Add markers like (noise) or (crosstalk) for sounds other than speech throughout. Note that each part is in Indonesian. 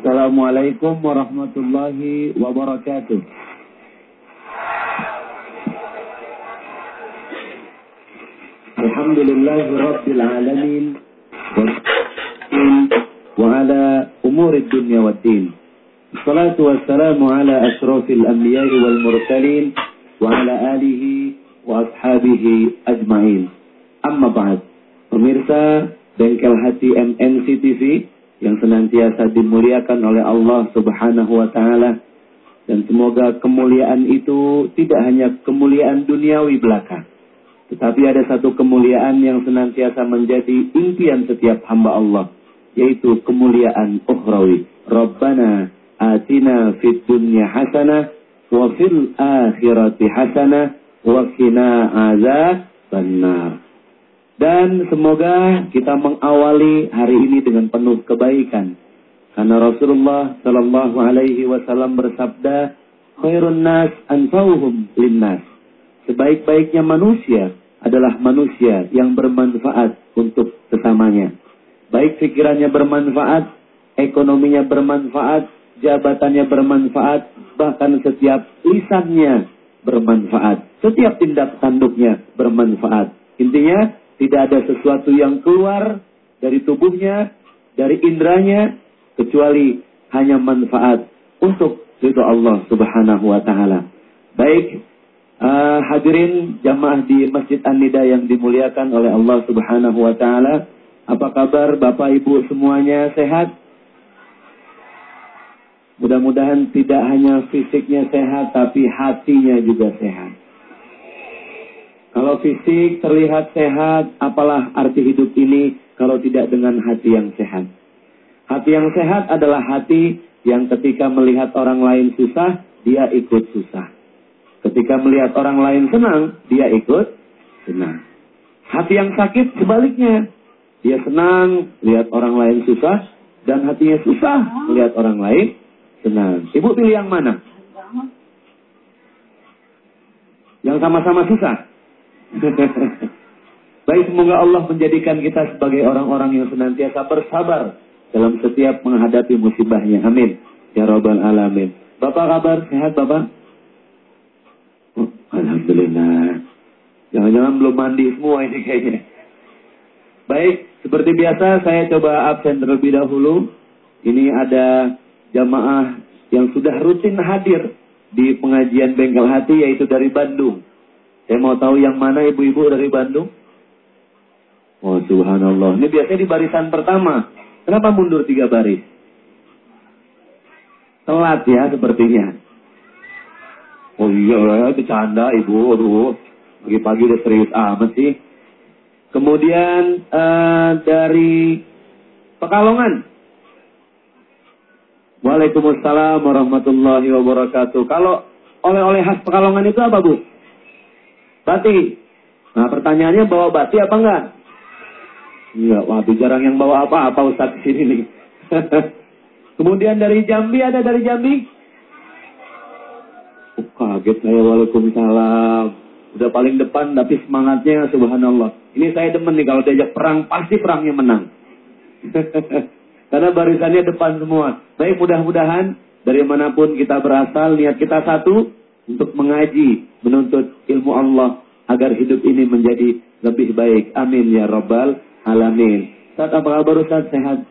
Assalamualaikum warahmatullahi wabarakatuh. Alhamdulillah Rabbil Alamin wa ala umuri dunya wa din. Salatu wassalamu ala ashrafil anbiya'i wal mursalin wa ala alihi wa ashabihi ajma'in. Amma ba'd. Pemirsa Bengkel Hati MNC TV yang senantiasa dimuliakan oleh Allah Subhanahu wa taala. Dan semoga kemuliaan itu tidak hanya kemuliaan duniawi belaka tetapi ada satu kemuliaan yang senantiasa menjadi impian setiap hamba Allah yaitu kemuliaan ukhrawi. Rabbana atina fid dunya hasanah wa fil akhirati hasanah wa qina azabannar dan semoga kita mengawali hari ini dengan penuh kebaikan. Karena Rasulullah Shallallahu Alaihi Wasallam bersabda, "Khairun nas anfauhum linnas." Sebaik-baiknya manusia adalah manusia yang bermanfaat untuk sesamanya. Baik pikirannya bermanfaat, ekonominya bermanfaat, jabatannya bermanfaat, bahkan setiap lisannya bermanfaat. Setiap tindak tanduknya bermanfaat. Intinya, tidak ada sesuatu yang keluar dari tubuhnya, dari indranya, kecuali hanya manfaat untuk ridho Allah subhanahu wa ta'ala. Baik, uh, hadirin jamaah di Masjid An-Nida yang dimuliakan oleh Allah subhanahu wa ta'ala. Apa kabar Bapak Ibu semuanya sehat? Mudah-mudahan tidak hanya fisiknya sehat, tapi hatinya juga sehat. Kalau fisik terlihat sehat, apalah arti hidup ini kalau tidak dengan hati yang sehat? Hati yang sehat adalah hati yang ketika melihat orang lain susah, dia ikut susah. Ketika melihat orang lain senang, dia ikut senang. Hati yang sakit sebaliknya. Dia senang lihat orang lain susah dan hatinya susah melihat orang lain senang. Ibu pilih yang mana? Yang sama-sama susah. (laughs) Baik semoga Allah menjadikan kita sebagai orang-orang yang senantiasa bersabar dalam setiap menghadapi musibahnya. Amin. Ya Rabbal Alamin. Bapak kabar sehat Bapak? Oh, Alhamdulillah. Jangan-jangan belum mandi semua ini kayaknya. Baik, seperti biasa saya coba absen terlebih dahulu. Ini ada jamaah yang sudah rutin hadir di pengajian Bengkel Hati yaitu dari Bandung. Saya mau tahu yang mana ibu-ibu dari Bandung? Oh subhanallah. Ini biasanya di barisan pertama. Kenapa mundur tiga baris? Telat ya sepertinya. Oh iya, bercanda ibu. Pagi-pagi udah serius amat sih. Kemudian uh, dari Pekalongan. Waalaikumsalam warahmatullahi wabarakatuh. Kalau oleh-oleh khas Pekalongan itu apa bu? Bati. Nah pertanyaannya bawa bati apa enggak? Iya, wah jarang yang bawa apa-apa Ustaz di sini nih. (laughs) Kemudian dari Jambi ada dari Jambi? Oh, kaget saya Waalaikumsalam. Udah paling depan tapi semangatnya subhanallah. Ini saya demen nih kalau diajak perang pasti perangnya menang. (laughs) Karena barisannya depan semua. Baik mudah-mudahan dari mana pun kita berasal niat kita satu untuk mengaji, menuntut ilmu Allah agar hidup ini menjadi lebih baik. Amin ya Rabbal Alamin. Saat apa kabar Ustaz? Sehat?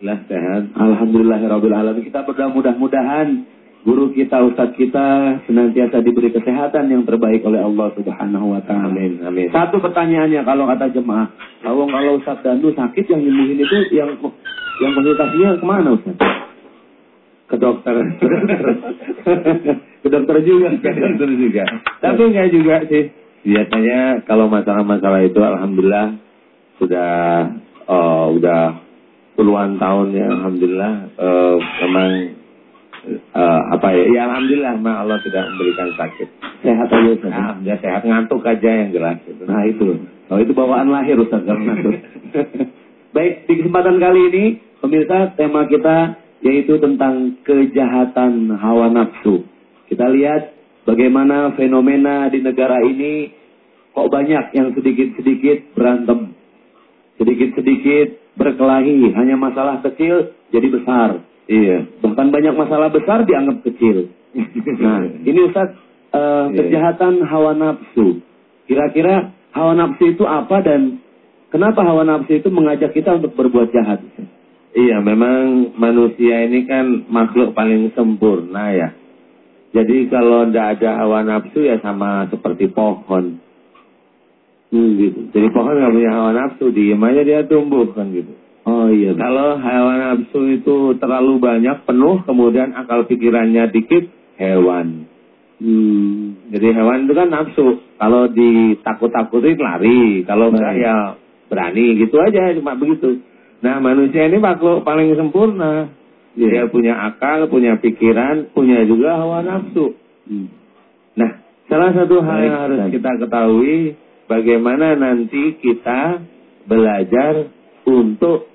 Lah sehat. Alhamdulillah ya Rabbil Alamin. Kita berdoa mudah-mudahan guru kita, Ustaz kita senantiasa diberi kesehatan yang terbaik oleh Allah Subhanahu wa taala. Amin. Amin. Satu pertanyaannya kalau kata jemaah, kalau kalau Ustaz Dandu sakit yang nyembuhin itu yang yang konsultasinya ke mana Ustaz? Ke dokter. (laughs) ke dokter juga. Ke dokter juga. Tapi enggak juga sih. Biasanya kalau masalah-masalah itu alhamdulillah sudah uh, udah puluhan tahun ya alhamdulillah uh, memang uh, apa ya ya alhamdulillah memang Allah sudah memberikan sakit sehat aja Ustaz ya sehat ngantuk aja yang jelas gitu. nah itu oh itu bawaan lahir Ustaz kalau ngantuk (laughs) baik di kesempatan kali ini pemirsa tema kita yaitu tentang kejahatan hawa nafsu kita lihat bagaimana fenomena di negara ini kok banyak yang sedikit-sedikit berantem. Sedikit-sedikit berkelahi, hanya masalah kecil jadi besar. Iya. Bahkan banyak masalah besar dianggap kecil. (laughs) Nah, ini Ustaz, uh, Iya. kejahatan hawa nafsu. Kira-kira hawa nafsu itu apa dan kenapa hawa nafsu itu mengajak kita untuk berbuat jahat? Iya, memang manusia ini kan makhluk paling sempurna ya. Jadi kalau tidak ada hawa nafsu ya sama seperti pohon. Hmm, gitu. Jadi pohon nggak punya hawa nafsu, diem aja dia tumbuh kan gitu. Oh iya. Kalau hawa nafsu itu terlalu banyak, penuh, kemudian akal pikirannya dikit, hewan. Hmm. Jadi hewan itu kan nafsu. Kalau ditakut-takutin lari, kalau enggak Baik. ya berani gitu aja, cuma begitu. Nah manusia ini makhluk paling sempurna. Iya. Dia punya akal, punya pikiran, punya juga hawa nafsu. Hmm. Nah, salah satu hal Baik, yang harus kita ketahui, bagaimana nanti kita belajar untuk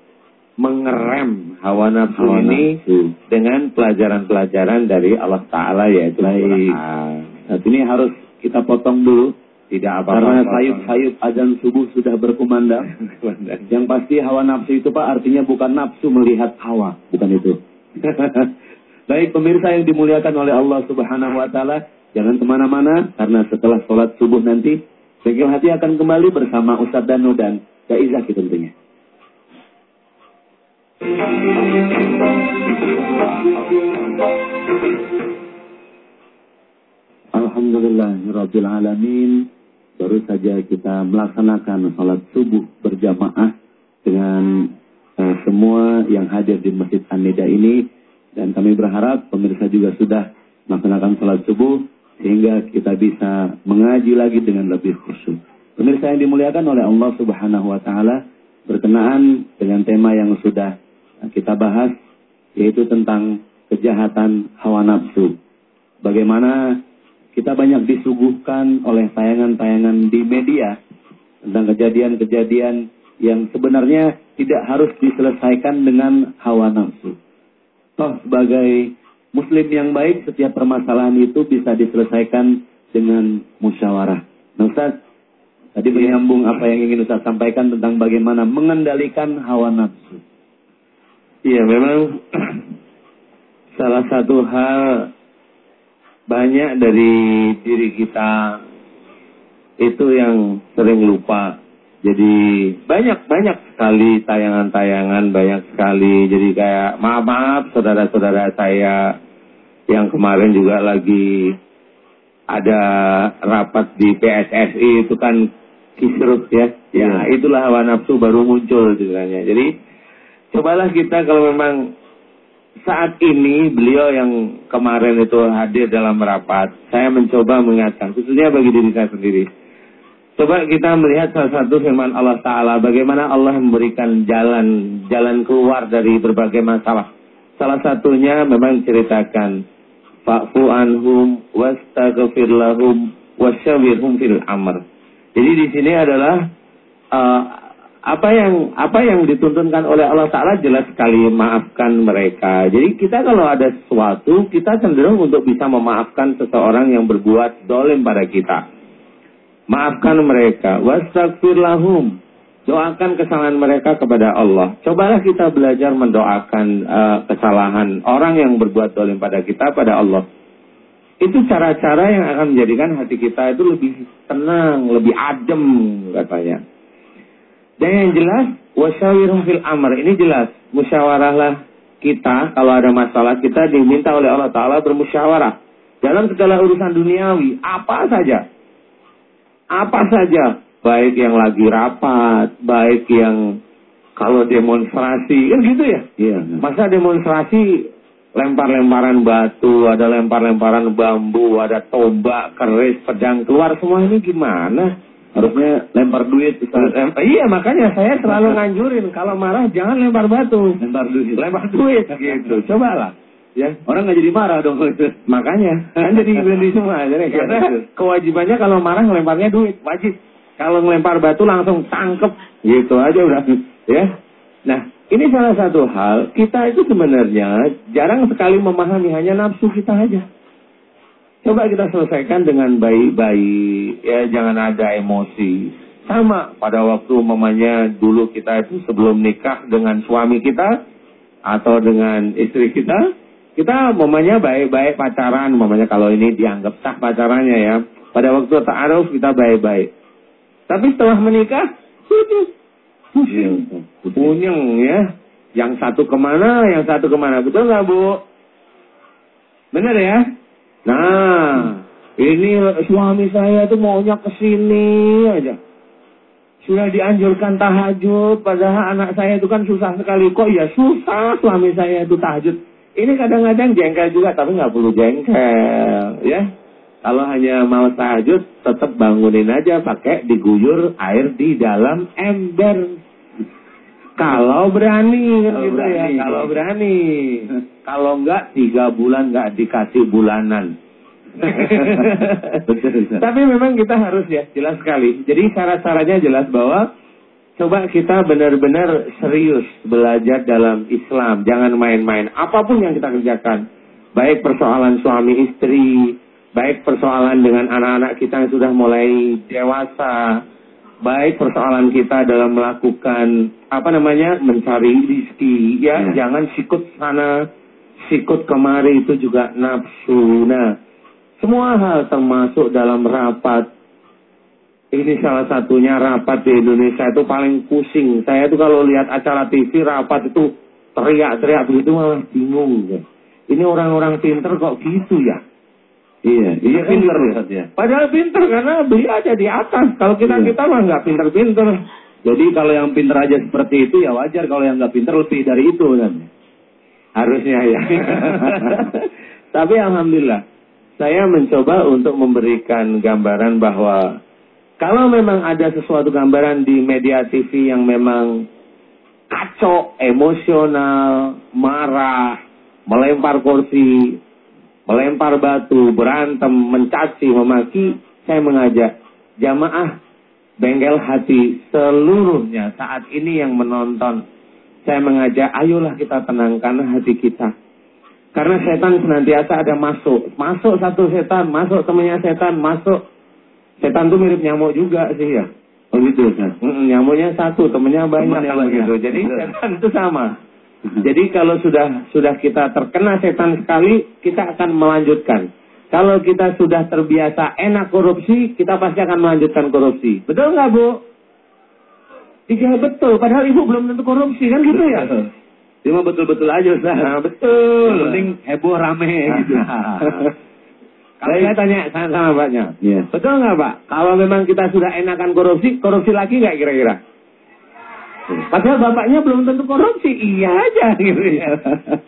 mengerem hawa nafsu Hawa ini nafsu. dengan pelajaran-pelajaran dari Allah Ta'ala yaitu Baik. Nah, ini harus kita potong dulu Tidak apa-apa. karena sayup-sayup azan subuh sudah berkumandang. Yang pasti hawa nafsu itu Pak artinya bukan nafsu melihat hawa, bukan itu. (laughs) Baik pemirsa yang dimuliakan oleh Allah Subhanahu wa taala, jangan ke mana-mana karena setelah sholat subuh nanti Bengkel Hati akan kembali bersama Ustadz Danu dan Dai Zaki tentunya. Alhamdulillahirabbil alamin. Baru saja kita melaksanakan salat subuh berjamaah dengan eh, semua yang hadir di Masjid An-Nida ini dan kami berharap pemirsa juga sudah melaksanakan salat subuh sehingga kita bisa mengaji lagi dengan lebih khusyuk. Pemirsa yang dimuliakan oleh Allah Subhanahu wa taala berkenaan dengan tema yang sudah kita bahas yaitu tentang kejahatan hawa nafsu. Bagaimana kita banyak disuguhkan oleh tayangan-tayangan di media tentang kejadian-kejadian yang sebenarnya tidak harus diselesaikan dengan hawa nafsu. Toh sebagai muslim yang baik setiap permasalahan itu bisa diselesaikan dengan musyawarah. Nah Ustaz, tadi menyambung apa yang ingin Ustaz sampaikan tentang bagaimana mengendalikan hawa nafsu. Iya, memang (clears throat) salah satu hal banyak dari diri kita itu yang sering lupa. Jadi banyak-banyak sekali tayangan-tayangan, banyak sekali. Jadi kayak maaf-maaf saudara-saudara saya yang kemarin juga lagi ada rapat di PSSI itu kan kisruh ya. Ya, Iya. itulah hawa nafsu baru muncul sebenarnya. Jadi cobalah kita kalau memang saat ini beliau yang kemarin itu hadir dalam rapat, saya mencoba mengingatkan, khususnya bagi diri saya sendiri. Coba kita melihat salah satu firman Allah Ta'ala, bagaimana Allah memberikan jalan, jalan keluar dari berbagai masalah. Salah satunya memang ceritakan, Fa'fu anhum, wastaghfir lahum, wasyawirhum fil amr. Jadi di sini adalah eh, apa yang apa yang dituntunkan oleh Allah Taala jelas sekali maafkan mereka. Jadi kita kalau ada sesuatu kita cenderung untuk bisa memaafkan seseorang yang berbuat dolim pada kita. Maafkan mereka. Wastaghfir lahum. Doakan kesalahan mereka kepada Allah. Cobalah kita belajar mendoakan eh, kesalahan orang yang berbuat dolim pada kita pada Allah. Itu cara-cara yang akan menjadikan hati kita itu lebih tenang, lebih adem katanya. Dan yang jelas, wasyawirhum fil amr. Ini jelas, musyawarahlah kita kalau ada masalah kita diminta oleh Allah Taala bermusyawarah dalam segala urusan duniawi, apa saja. Apa saja, baik yang lagi rapat, baik yang kalau demonstrasi, kan gitu ya. Iya. Masa demonstrasi lempar-lemparan batu, ada lempar-lemparan bambu, ada tombak, keris, pedang keluar semua ini gimana? Harusnya lempar duit Ustaz. Eh, iya makanya saya selalu nganjurin kalau marah jangan lempar batu, Lempar duit. lempar duit gitu. Cobalah. Ya, Orang nggak jadi marah dong itu. (laughs) makanya kan jadi berhenti semua. Jadi Iya, karena kewajibannya kalau marah ngelemparnya duit wajib. Kalau ngelempar batu langsung tangkep gitu aja udah ya. Nah ini salah satu hal kita itu sebenarnya jarang sekali memahami hanya nafsu kita aja. Coba kita selesaikan dengan baik-baik ya jangan ada emosi. Sama pada waktu mamanya dulu kita itu sebelum nikah dengan suami kita atau dengan istri kita, kita momennya baik-baik pacaran, momennya kalau ini dianggap sah pacarannya ya. Pada waktu ta'aruf kita baik-baik. Tapi setelah menikah, pusing, punyeng ya. Yang satu ke mana, yang satu ke mana. Betul nggak Bu? Benar ya? Nah, ini suami saya tuh maunya ke sini aja. Sudah dianjurkan tahajud, padahal anak saya itu kan susah sekali. Kok ya susah suami saya itu tahajud. Ini kadang-kadang jengkel juga, tapi nggak perlu jengkel, ya. Kalau hanya mau tahajud, tetap bangunin aja pakai diguyur air di dalam ember. Kalau berani, Kalau gitu ya. Kalau berani. (laughs) Kalau enggak, tiga bulan enggak dikasih bulanan. (laughs) Tapi memang kita harus ya, jelas sekali. Jadi syarat-syaratnya jelas bahwa coba kita benar-benar serius belajar dalam Islam. Jangan main-main. Apa pun yang kita kerjakan. Baik persoalan suami istri, baik persoalan dengan anak-anak kita yang sudah mulai dewasa, baik persoalan kita dalam melakukan apa namanya mencari rizki ya Ya. jangan sikut sana sikut kemari itu juga nafsu nah semua hal termasuk dalam rapat ini salah satunya rapat di Indonesia itu paling pusing saya tuh kalau lihat acara TV rapat itu teriak-teriak begitu malah bingung ya. ini orang-orang pinter kok gitu ya Iya, iya Ustaz ya. Padahal pinter karena beliau aja di atas. Kalau kita Iya. kita mah nggak pinter-pinter. Jadi kalau yang pintar aja seperti itu ya wajar kalau yang nggak pintar lebih dari itu kan. Harusnya ya. (laughs) Tapi alhamdulillah saya mencoba untuk memberikan gambaran bahwa kalau memang ada sesuatu gambaran di media TV yang memang kacau, emosional, marah, melempar kursi, melempar batu, berantem, mencaci, memaki, saya mengajak jamaah bengkel hati seluruhnya saat ini yang menonton. Saya mengajak, ayolah kita tenangkan hati kita. Karena setan senantiasa ada masuk. Masuk satu setan, masuk temannya setan, masuk. Setan tuh mirip nyamuk juga sih ya. Oh gitu Ustaz. Mm, nyamuknya satu, temennya banyak kalau gitu. Jadi setan itu sama. Jadi kalau sudah sudah kita terkena setan sekali, kita akan melanjutkan. Kalau kita sudah terbiasa enak korupsi, kita pasti akan melanjutkan korupsi. Betul nggak Bu? Iya betul. Padahal ibu belum tentu korupsi kan gitu ya? Cuma betul-betul aja Ustaz. Nah, betul. Yang penting heboh rame gitu. (laughs) Kalau saya tanya sama, sama Paknya, Iya. betul nggak Pak? Kalau memang kita sudah enakan korupsi, korupsi lagi nggak kira-kira? Padahal bapaknya belum tentu korupsi, iya aja gitu ya.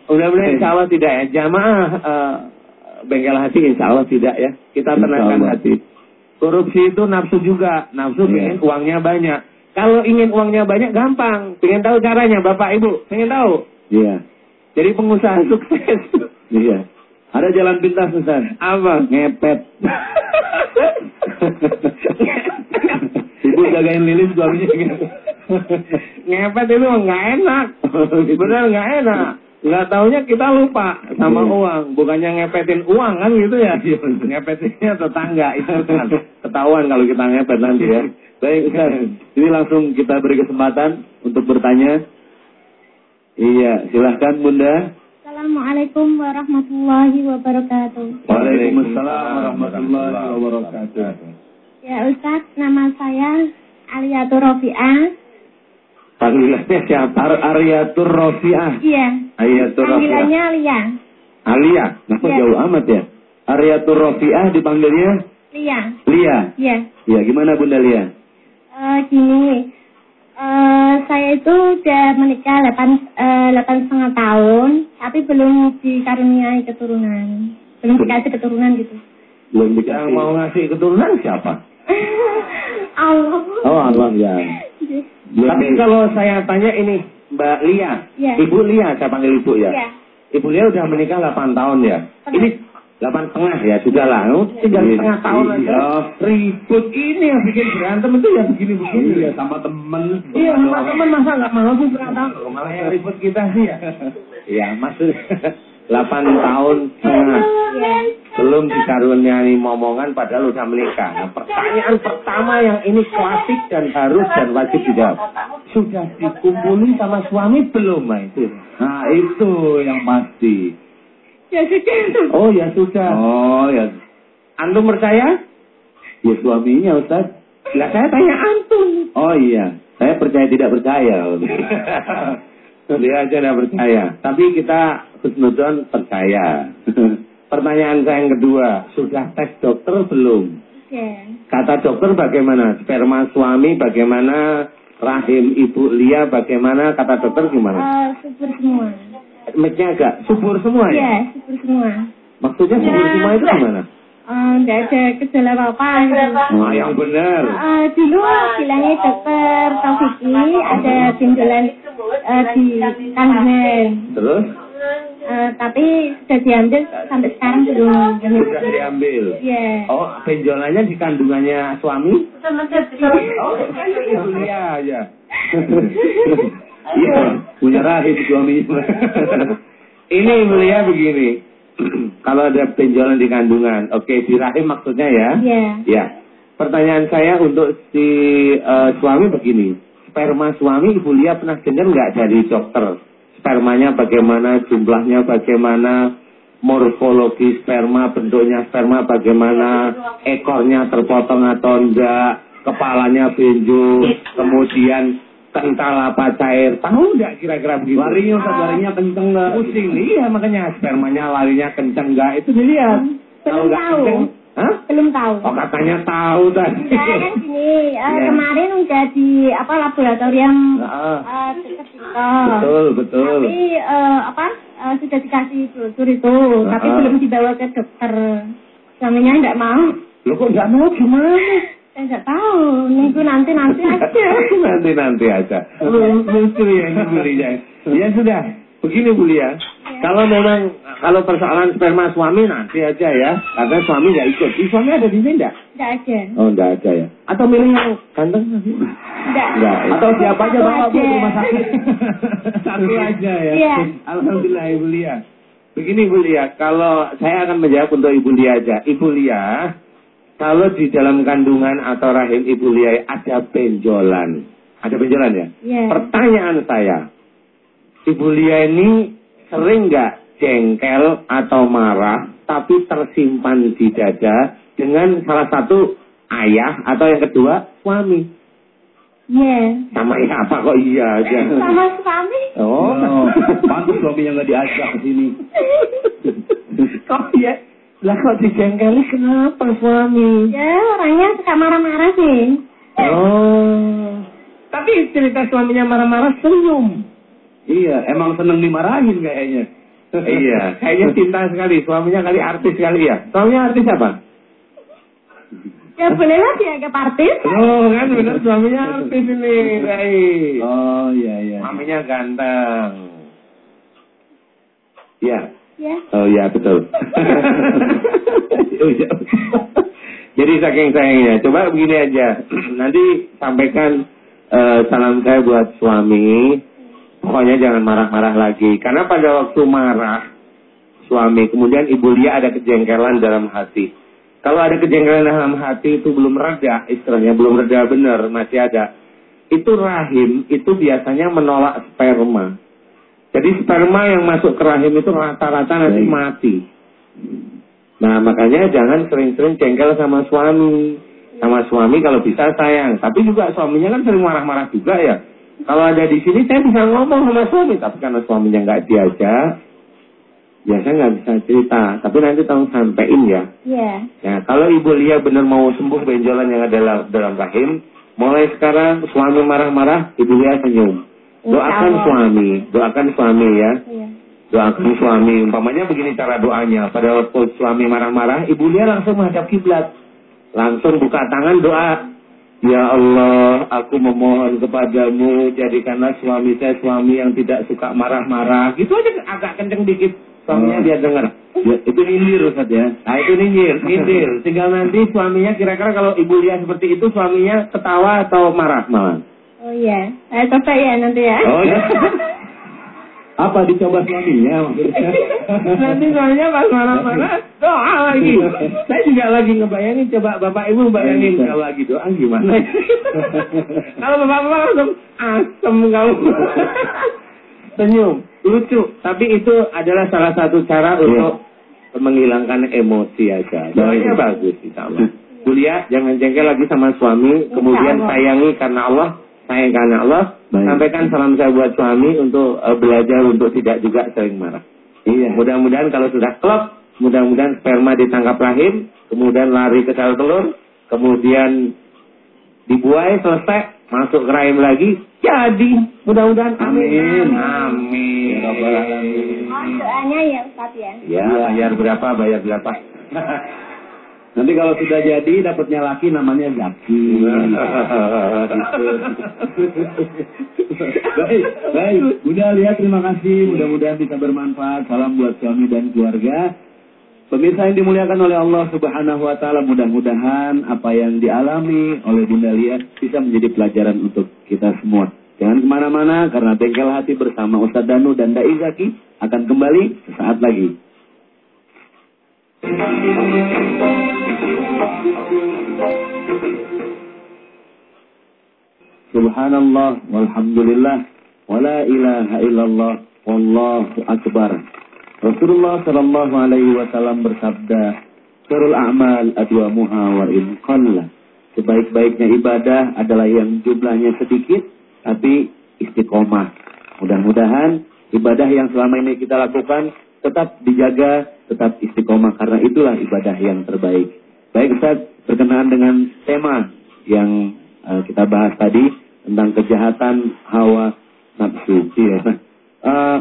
Mudah-mudahan insya Allah tidak ya. Jamaah eh, bengkel hati insya Allah tidak ya. Kita tenangkan hati. Korupsi itu nafsu juga. Nafsu Iya. ingin uangnya banyak. Kalau ingin uangnya banyak gampang. Pengen tahu caranya Bapak Ibu? Pengen tahu? Iya. Jadi pengusaha sukses. Iya. Ada jalan pintas Ustaz. Apa? Ngepet. Ibu jagain lilin suaminya gitu. Ngepet itu nggak enak. Benar nggak enak. Nggak taunya kita lupa sama Iya. uang. Bukannya ngepetin uang kan gitu ya. Ngepetinnya tetangga. Itu kan ketahuan kalau kita ngepet nanti ya. Baik Ustaz, ini langsung kita beri kesempatan untuk bertanya. Iya, silahkan Bunda. Assalamualaikum warahmatullahi wabarakatuh. Waalaikumsalam warahmatullahi wabarakatuh. Ya Ustadz, nama saya Aliatur Rofi'ah. Panggilannya siapa? Ar Aryatur Rofiah. Iya, Aryatur Rofiah. panggilannya Lia. Alia. Nah, kok Iya. jauh amat ya? Aryatur Rofiah dipanggilnya Lia, Lia. iya. Iya, gimana Bunda Lia? Eh, gini, eh, saya itu udah menikah 8, eh, 8 setengah tahun, tapi belum dikaruniai keturunan. Belum dikasih keturunan gitu. Belum Yang dikasih. mau ngasih keturunan siapa? (laughs) Allah. Oh, Allah ya. Belum Tapi di- kalau saya tanya ini, Mbak Lia. Iya. Ibu Lia, saya panggil Ibu ya. Iya. Ibu Lia udah menikah 8 tahun ya. Setengah. Ini 8 setengah ya, sudah lah. Oh, tinggal Iya. setengah tahun aja. Iya. Ribut ini yang bikin berantem itu ya begini-begini. Iya, sama temen. Iya, sama teman masa nggak mau sih berantem? Malah yang ribut kita sih ya. Iya, maksud 8 tahun setengah. Iya. Belum dikaruniai momongan padahal udah menikah. Nah, pertanyaan pertama yang ini klasik dan harus dan wajib dijawab. Sudah dikumpulin sama suami belum? Itu. Nah, itu yang pasti. Ya sudah. Oh, ya sudah. Oh ya. Antum percaya? Ya suaminya, Ustaz. Lah saya tanya antum. Oh iya, saya percaya tidak percaya. (laughs) Dia aja tidak percaya. Tapi kita khusnudon percaya. (laughs) Pertanyaan saya yang kedua, sudah tes dokter belum? Ya. Kata dokter bagaimana? Sperma suami bagaimana? Rahim ibu Lia bagaimana? Kata dokter gimana? Eh, subur semua. Mic-nya agak subur semua ya? Iya, subur semua. Maksudnya subur Ya. semua itu gimana? Eh, Nggak ada gejala apa-apa. Nah, yang benar. Eh, dulu bilangnya dokter Taufiki ada benjolan eh, di kandungan. Terus Eh, tapi sudah diambil sampai sekarang belum. sudah diambil. Iya. Oh, benjolannya di kandungannya suami? Oh, ibu Lia aja. Iya, punya rahim suaminya. (laughs) Ini Ibu Lia begini. (clears throat) Kalau ada benjolan di kandungan, oke di rahim maksudnya ya? Iya. Ya. Pertanyaan saya untuk si eh, suami begini. Sperma suami Ibu Lia pernah dengar nggak dari dokter? Spermanya bagaimana, jumlahnya bagaimana, morfologi sperma, bentuknya sperma bagaimana, ekornya terpotong atau enggak, kepalanya benjol, kemudian kental apa cair, tahu nggak kira-kira begitu? Larinya Ustaz, larinya kenceng nggak? Pusing, iya makanya spermanya larinya kenceng nggak itu dilihat. Belum nggak tahu. kenceng, Hah? Belum tahu. Oh katanya tahu tadi. Enggak kan (laughs) gini, eh, Iya. kemarin udah di apa laboratorium Ah, eh, dekat situ. betul betul. Tapi eh, apa eh, sudah dikasih brosur itu, tapi Ah. belum dibawa ke dokter. Suaminya enggak mau. Lo kok nggak mau gimana? (laughs) Enggak tahu. Nunggu nanti nanti aja. (laughs) nanti nanti aja. Lu lucu ya ini. Ya sudah. Begini Bu Lia. Kalau memang kalau persoalan sperma suami nanti aja ya. Karena suami nggak ikut. Di suami ada di sini enggak? Enggak aja. Oh enggak ada ya. Atau milih yang ganteng nanti? Enggak. Enggak. Atau siapa aja bawa Bu rumah sakit. (laughs) Satu aja ya. Iya. Alhamdulillah Ibu Lia. Begini Ibu Lia, kalau saya akan menjawab untuk Ibu Lia aja. Ibu Lia, kalau di dalam kandungan atau rahim Ibu Lia ada benjolan. Ada benjolan ya? Iya. Pertanyaan saya, Ibu Lia ini sering nggak jengkel atau marah, tapi tersimpan di dada dengan salah satu ayah atau yang kedua suami. Iya. Sama ya apa kok iya aja? Sama suami. Oh, Oh, pantas suaminya nggak diajak ke sini. (laughs) kok ya? Lah kok dijengkeli kenapa suami? Ya, orangnya suka marah-marah sih. Oh. Tapi cerita suaminya marah-marah senyum. Iya, emang seneng dimarahin kayaknya. (laughs) iya, kayaknya cinta sekali. Suaminya kali artis sekali ya. Suaminya artis apa? Ya bolehlah dianggap artis. Oh, kan benar suaminya artis ini. Baik. Oh iya iya. Suaminya ganteng. Ya. Ya. Oh iya betul. (laughs) Oh, iya. Jadi saking sayangnya, coba begini aja. Nanti sampaikan eh, salam saya buat suami. Pokoknya jangan marah-marah lagi. Karena pada waktu marah suami, kemudian ibu Lia ada kejengkelan dalam hati. Kalau ada kejengkelan dalam hati itu belum reda, istilahnya belum reda benar, masih ada. Itu rahim, itu biasanya menolak sperma. Jadi sperma yang masuk ke rahim itu rata-rata nanti mati. Nah makanya jangan sering-sering jengkel sama suami. Sama suami kalau bisa sayang. Tapi juga suaminya kan sering marah-marah juga ya. Kalau ada di sini saya bisa ngomong sama suami. Tapi karena suaminya nggak diajak, ya saya nggak bisa cerita. Tapi nanti tolong sampein ya. Iya. Nah, kalau Ibu Lia benar mau sembuh benjolan yang ada dalam, dalam rahim, mulai sekarang suami marah-marah, Ibu Lia senyum. Doakan suami, doakan suami ya. Iya. Doakan suami. Umpamanya begini cara doanya. Pada waktu suami marah-marah, Ibu Lia langsung menghadap kiblat. Langsung buka tangan doa. Ya Allah, aku memohon kepadamu, jadikanlah suami saya suami yang tidak suka marah-marah. Gitu aja agak kenceng dikit. Suaminya Oh. dia dengar. Ya, itu nyindir Ustaz ya. Nah itu ninjir, ninjir. Tinggal nanti suaminya kira-kira kalau ibu lihat seperti itu suaminya ketawa atau marah malah. Oh iya. Eh, coba ya nanti ya. Oh ya. Apa dicoba suaminya maksudnya? nanti suaminya pas marah-marah doa lagi. Saya juga lagi ngebayangin coba bapak ibu bayangin kalau lagi doa gimana. kalau bapak-bapak langsung asem kamu. senyum, lucu. Tapi itu adalah salah satu cara Iya. untuk menghilangkan emosi aja. Doanya bagus, insya Allah. Kuliah, jangan jengkel lagi sama suami, kemudian sayangi karena Allah, sayang karena Allah. Baik. Sampaikan salam saya buat suami untuk eh, belajar untuk tidak juga sering marah. Iya. Mudah-mudahan kalau sudah klop, mudah-mudahan sperma ditangkap rahim, kemudian lari ke sel telur, kemudian dibuai selesai, masuk ke rahim lagi, jadi mudah-mudahan amin. Amin. Amin. Ya Alamin. Mohon doanya ya Ustaz ya. Ya, bayar berapa? Bayar berapa? (laughs) Nanti kalau sudah jadi dapatnya laki namanya Zaki. (laughs) baik, baik. Udah lihat terima kasih. Mudah-mudahan bisa bermanfaat. Salam buat suami dan keluarga. Pemirsa yang dimuliakan oleh Allah Subhanahu wa taala, mudah-mudahan apa yang dialami oleh Bunda Lia bisa menjadi pelajaran untuk kita semua. Jangan ke mana-mana karena bengkel hati bersama Ustadz Danu dan Dai Zaki akan kembali sesaat lagi. Subhanallah walhamdulillah wala ilaha illallah wallahu akbar. Rasulullah sallallahu alaihi wasallam bersabda, "Sirul a'mal adwamuha wa in qalla." Sebaik-baiknya ibadah adalah yang jumlahnya sedikit tapi istiqomah. Mudah-mudahan ibadah yang selama ini kita lakukan tetap dijaga, tetap istiqomah karena itulah ibadah yang terbaik. Baik Ustaz, berkenaan dengan tema yang eh, kita bahas tadi tentang kejahatan hawa nafsu. Iya. Eh,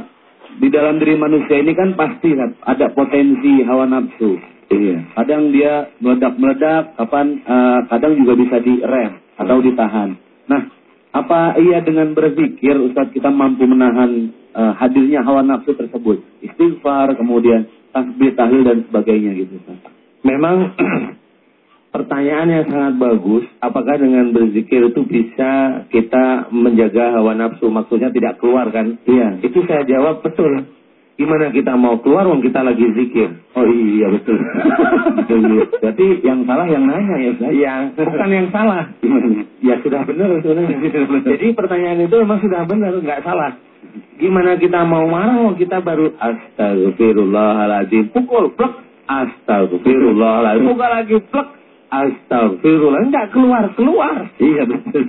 di dalam diri manusia ini kan pasti ada potensi hawa nafsu. Iya. Kadang dia meledak-meledak, kapan eh, kadang juga bisa direm atau ditahan. Nah, apa iya dengan berzikir Ustaz kita mampu menahan eh, hadirnya hawa nafsu tersebut? Istighfar, kemudian tasbih, tahlil dan sebagainya gitu Ustaz. Memang (clears throat) pertanyaan yang sangat bagus. Apakah dengan berzikir itu bisa kita menjaga hawa nafsu? Maksudnya tidak keluar kan? Iya. Itu saya jawab betul. Gimana kita mau keluar wong kita lagi zikir? Oh iya betul. betul. iya. Berarti yang salah yang nanya ya Ustaz? Yang bukan yang salah. Gimana? Ya sudah benar sebenarnya. Jadi pertanyaan itu memang sudah benar, nggak salah. Gimana kita mau marah wong kita baru astagfirullahaladzim. Pukul plek. Astagfirullahaladzim. Pukul lagi plek. Astagfirullah. Enggak keluar, keluar. Iya betul.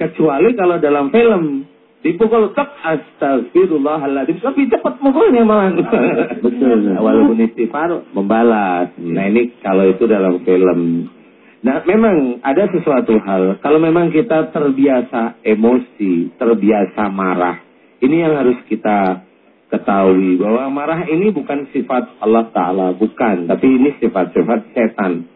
Kecuali kalau dalam film dipukul tek astagfirullahaladzim lebih cepat mukulnya malah Betul. walaupun istighfar membalas nah ini kalau itu dalam film nah memang ada sesuatu hal kalau memang kita terbiasa emosi terbiasa marah ini yang harus kita ketahui bahwa marah ini bukan sifat Allah Ta'ala bukan tapi ini sifat-sifat setan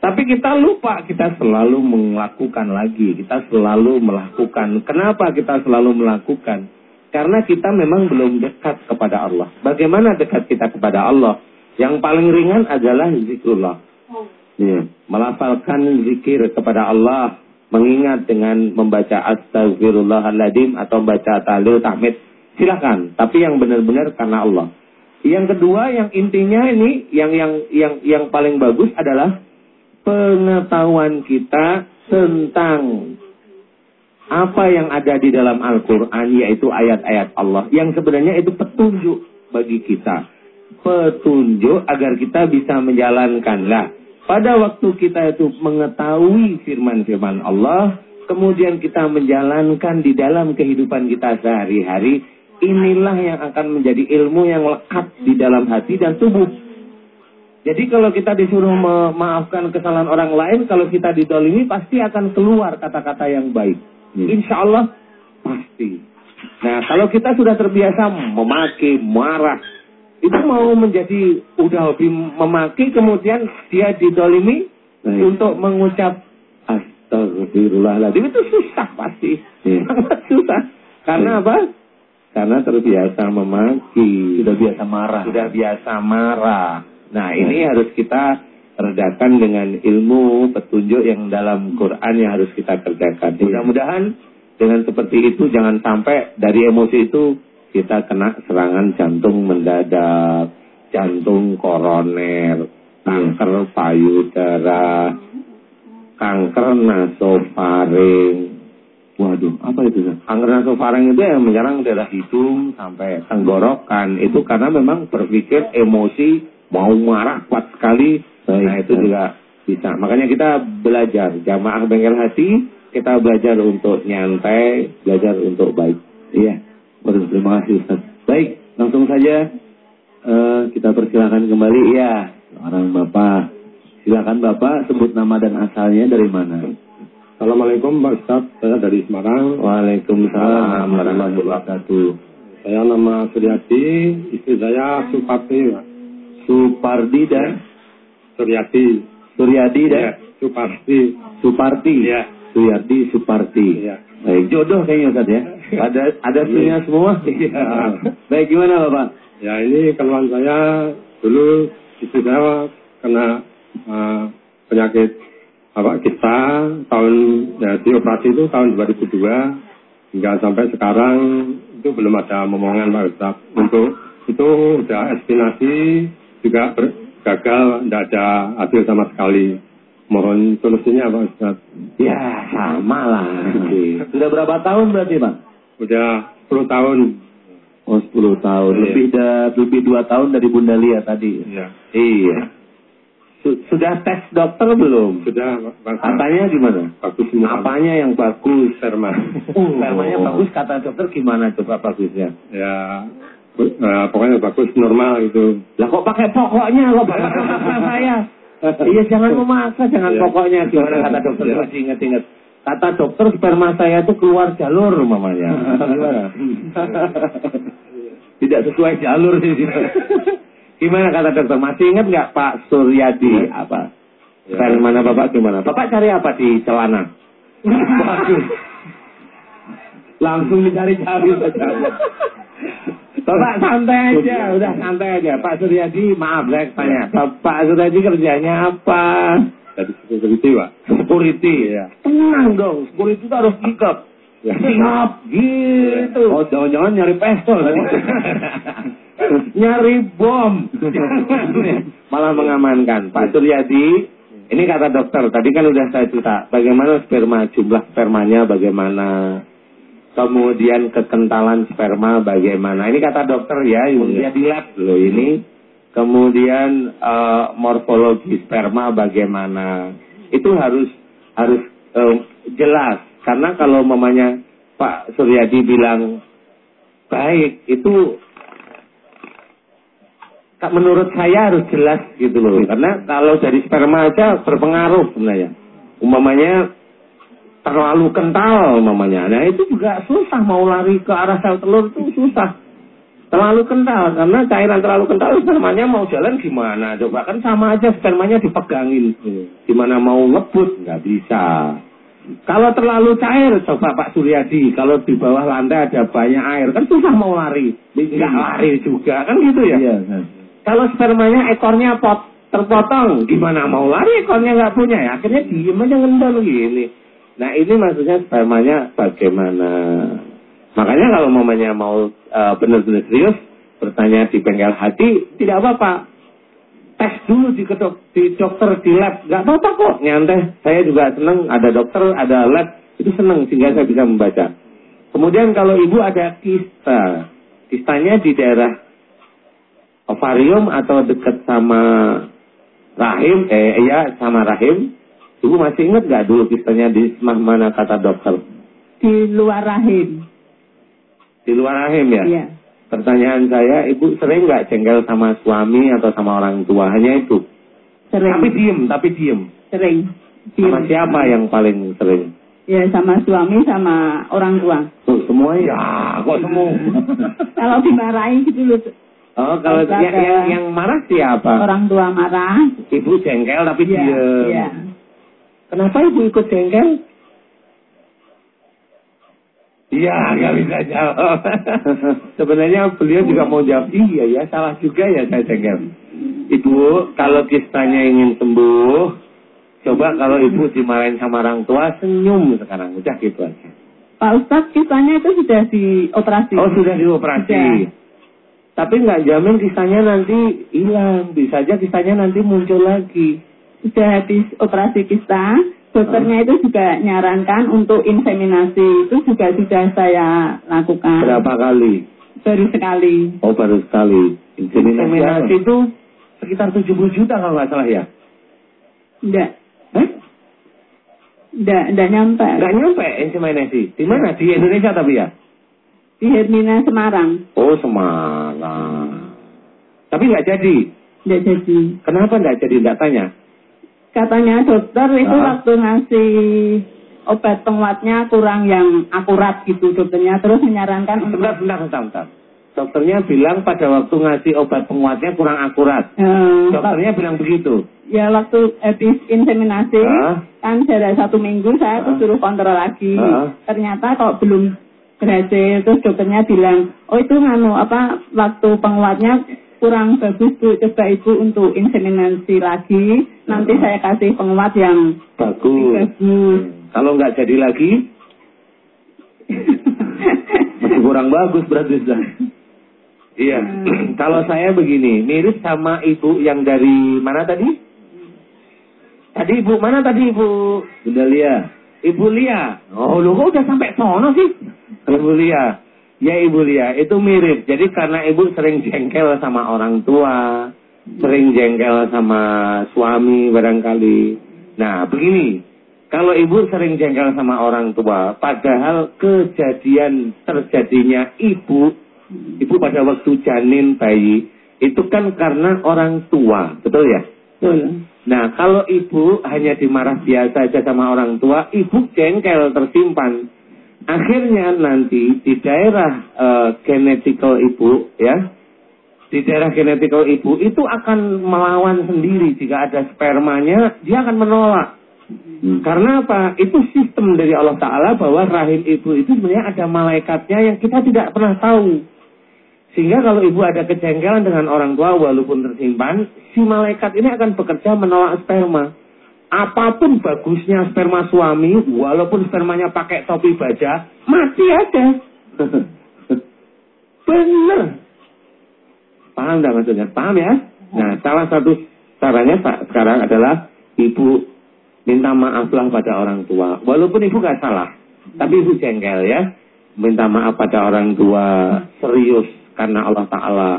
tapi kita lupa, kita selalu melakukan lagi, kita selalu melakukan. Kenapa kita selalu melakukan? Karena kita memang belum dekat kepada Allah. Bagaimana dekat kita kepada Allah? Yang paling ringan adalah zikrullah. Iya. Melafalkan zikir kepada Allah, mengingat dengan membaca astagfirullahaladzim atau membaca tahlil tahmid. Silakan, tapi yang benar-benar karena Allah. Yang kedua, yang intinya ini, yang yang yang yang paling bagus adalah pengetahuan kita tentang apa yang ada di dalam Al-Quran, yaitu ayat-ayat Allah, yang sebenarnya itu petunjuk bagi kita. Petunjuk agar kita bisa menjalankanlah. Pada waktu kita itu mengetahui firman-firman Allah, kemudian kita menjalankan di dalam kehidupan kita sehari-hari, inilah yang akan menjadi ilmu yang lekat di dalam hati dan tubuh. Jadi kalau kita disuruh memaafkan kesalahan orang lain, kalau kita didolimi pasti akan keluar kata-kata yang baik. Hmm. Insya Allah pasti. Nah kalau kita sudah terbiasa memaki, marah, itu mau menjadi udah hobi memaki, kemudian dia didolimi Baik. untuk mengucap astagfirullahaladzim itu susah pasti, Iya. sangat (laughs) susah. Karena apa? Karena terbiasa memaki Sudah biasa marah. sudah biasa marah. Nah, ini harus kita redakan dengan ilmu petunjuk yang dalam Quran yang harus kita kerjakan. Mudah-mudahan dengan seperti itu jangan sampai dari emosi itu kita kena serangan jantung mendadak, jantung koroner, kanker payudara, kanker nasofaring. Waduh, apa itu nasofaring itu yang menyerang daerah hidung sampai tenggorokan. Itu karena memang berpikir emosi, mau marah kuat sekali. Baik, nah itu baik. juga bisa. Makanya kita belajar. Jamaah bengkel hati, kita belajar untuk nyantai, belajar untuk baik. Iya. Waduh, terima kasih Ustaz. Baik, langsung saja eh, kita persilakan kembali ya orang Bapak. Silakan Bapak sebut nama dan asalnya dari mana. Assalamualaikum Pak Ustaz, saya dari Semarang. Waalaikumsalam warahmatullahi wabarakatuh. Saya nama Suryati, istri saya Suparti, Pak. Supardi dan Suryati. Suryadi dan Ya, Suparti. Suparti. Iya. Suyardi Suparti. Iya. Baik, jodoh kayaknya Ustaz ya. (laughs) Ada ada sunya semua. Iya. (laughs) Baik, gimana Bapak? Ya ini keluhan saya dulu istri saya kena eh, penyakit apa kita tahun ya dioperasi itu tahun 2002 hingga sampai sekarang itu belum ada momongan Pak Ustaz. Untuk itu udah estimasi juga ber- gagal, tidak ada hasil sama sekali. Mohon solusinya Pak Ustaz. Ya, sama lah. (laughs) Sudah berapa tahun berarti, Pak? Udah 10 tahun. Oh, 10 tahun. Iya. Lebih da, lebih 2 tahun dari Bunda Lia tadi. Iya. Iya. Su- Sudah tes dokter belum? Sudah. Katanya gimana? bagus semua. Apanya yang bagus? Sperma. (laughs) Oh, spermanya bagus kata dokter gimana coba bagusnya? ya eh, pokoknya bagus normal gitu. Lah kok pakai pokoknya kok bapak memaksa saya? (laughs) Iya jangan memaksa, jangan Iya. pokoknya gimana kata dokter Iya. terus inget-inget. Kata dokter sperma saya itu keluar jalur mamanya. (laughs) Gimana? Tidak sesuai jalur sih. Gimana kata dokter? Masih ingat nggak Pak Suryadi apa? Ya. Spermanya bapak gimana? Bapak cari apa di celana? (laughs) Langsung dicari-cari saja. Bapak santai aja, udah santai aja. Pak Suryadi, maaf saya tanya. Pak Suryadi kerjanya apa? Jadi security Pak. Security. Iya. Tenang dong, security itu harus sikap. Ya. Sikap, gitu. Oh, jangan-jangan nyari pistol tadi. (laughs) Nyari bom. (laughs) Malah mengamankan. Pak Suryadi, ini kata dokter, tadi kan udah saya cerita. Bagaimana sperma, jumlah spermanya bagaimana. Kemudian kekentalan sperma bagaimana. Ini kata dokter ya, yang dia di lab loh ini. Kemudian eh, morfologi sperma bagaimana. Itu harus harus eh, jelas. Karena kalau mamanya Pak Suryadi bilang baik, itu menurut saya harus jelas gitu loh. Karena kalau dari sperma aja berpengaruh sebenarnya. Umpamanya terlalu kental umpamanya. Nah itu juga susah mau lari ke arah sel telur itu susah. Terlalu kental karena cairan terlalu kental spermanya mau jalan gimana? Coba kan sama aja spermanya dipegangin. Gimana mau ngebut nggak bisa. Kalau terlalu cair, coba Pak Suryadi, kalau di bawah lantai ada banyak air, kan susah mau lari. Nggak lari juga, kan gitu ya? Iya, Ustaz. Kalau spermanya ekornya pot, terpotong, gimana mau lari ekornya nggak punya ya? Akhirnya diem aja ngendal gini. Nah ini maksudnya spermanya bagaimana? Makanya kalau mamanya mau eh, benar-benar serius, bertanya di bengkel hati, tidak apa-apa. Tes dulu di, kedok, di dokter, di lab. Nggak apa-apa kok, nyantai. Saya juga seneng ada dokter, ada lab. Itu seneng sehingga saya bisa membaca. Kemudian kalau ibu ada kista, kistanya di daerah ovarium atau dekat sama rahim, eh iya sama rahim. Ibu masih ingat nggak dulu kistanya di semah mana kata dokter? di luar rahim. Di luar rahim ya? Iya. Pertanyaan saya, ibu sering nggak jengkel sama suami atau sama orang tua? Hanya itu. Sering. Tapi diem, tapi diem. sering. Sama Diem. siapa yang paling sering? Ya sama suami sama orang tua. Tuh, semua ya, kok semua? (laughs) Kalau dimarahin gitu loh. Oh, kalau Ada- yang, yang, yang marah siapa? Orang tua marah. Ibu jengkel tapi Iya. diem. Iya. Kenapa ibu ikut jengkel? Iya, nggak bisa jawab. (laughs) Sebenarnya beliau juga mau jawab, iya ya, salah juga ya saya jengkel. Ibu, kalau kistanya ingin sembuh, coba kalau ibu dimarahin sama orang tua, senyum sekarang. Udah gitu aja. Pak Ustadz kisahnya itu sudah dioperasi. Oh, sudah dioperasi. Sudah. Tapi nggak jamin kistanya nanti hilang. Bisa aja kistanya nanti muncul lagi. Sudah habis operasi kista. dokternya itu juga nyarankan untuk inseminasi itu juga sudah saya lakukan Berapa kali? baru sekali. Oh baru sekali. Inseminasi Inseminasi itu sekitar 70 juta kalau nggak salah ya? Enggak, Eh? enggak, enggak nyampe. Nggak nyampe inseminasi. Di mana? Di Indonesia tapi ya? Di Hermina Semarang, Oh Semarang. Tapi nggak jadi. enggak jadi. Kenapa nggak jadi? Nggak tanya. Katanya dokter itu Ah. waktu ngasih obat penguatnya kurang yang akurat gitu dokternya terus menyarankan Sebentar, sebentar, sebentar, sebentar. Dokternya bilang pada waktu ngasih obat penguatnya kurang akurat. Eh, Dokternya bilang begitu. ya waktu habis inseminasi Ah. kan jarak satu minggu saya tuh Ah. suruh kontrol lagi Ah. ternyata kok belum berhasil terus dokternya bilang oh itu nganu apa waktu penguatnya kurang bagus bu coba ibu untuk inseminasi lagi nanti Ah. saya kasih penguat yang Bagus. bagus Kalau nggak jadi lagi, Masih kurang bagus berarti Ustaz. iya. Hmm. Kalau saya begini, mirip sama ibu yang dari mana tadi? Tadi ibu mana tadi ibu? Bunda Lia. Ibu Lia. Oh, lu kok udah sampai sono sih? Ibu Lia. Ya Ibu Lia, itu mirip. Jadi karena ibu sering jengkel sama orang tua, sering jengkel sama suami barangkali. Nah, begini. Kalau ibu sering jengkel sama orang tua, padahal kejadian terjadinya ibu, ibu pada waktu janin bayi, itu kan karena orang tua, betul ya? Betul. Nah, kalau ibu hanya dimarah biasa aja sama orang tua, ibu jengkel tersimpan. Akhirnya nanti di daerah eh, genetikal ibu, ya, di daerah genetikal ibu itu akan melawan sendiri jika ada spermanya, dia akan menolak. Karena apa? Itu sistem dari Allah Ta'ala bahwa rahim ibu itu sebenarnya ada malaikatnya yang kita tidak pernah tahu. Sehingga kalau ibu ada kejengkelan dengan orang tua walaupun tersimpan, si malaikat ini akan bekerja menolak sperma. Apa pun bagusnya sperma suami, walaupun spermanya pakai topi baja, mati aja. (laughs) Bener. Paham nggak maksudnya? Paham ya? Nah, salah satu caranya Pak sekarang adalah ibu minta maaflah pada orang tua. Walaupun ibu nggak salah, tapi ibu jengkel ya. Minta maaf pada orang tua serius karena Allah Ta'ala.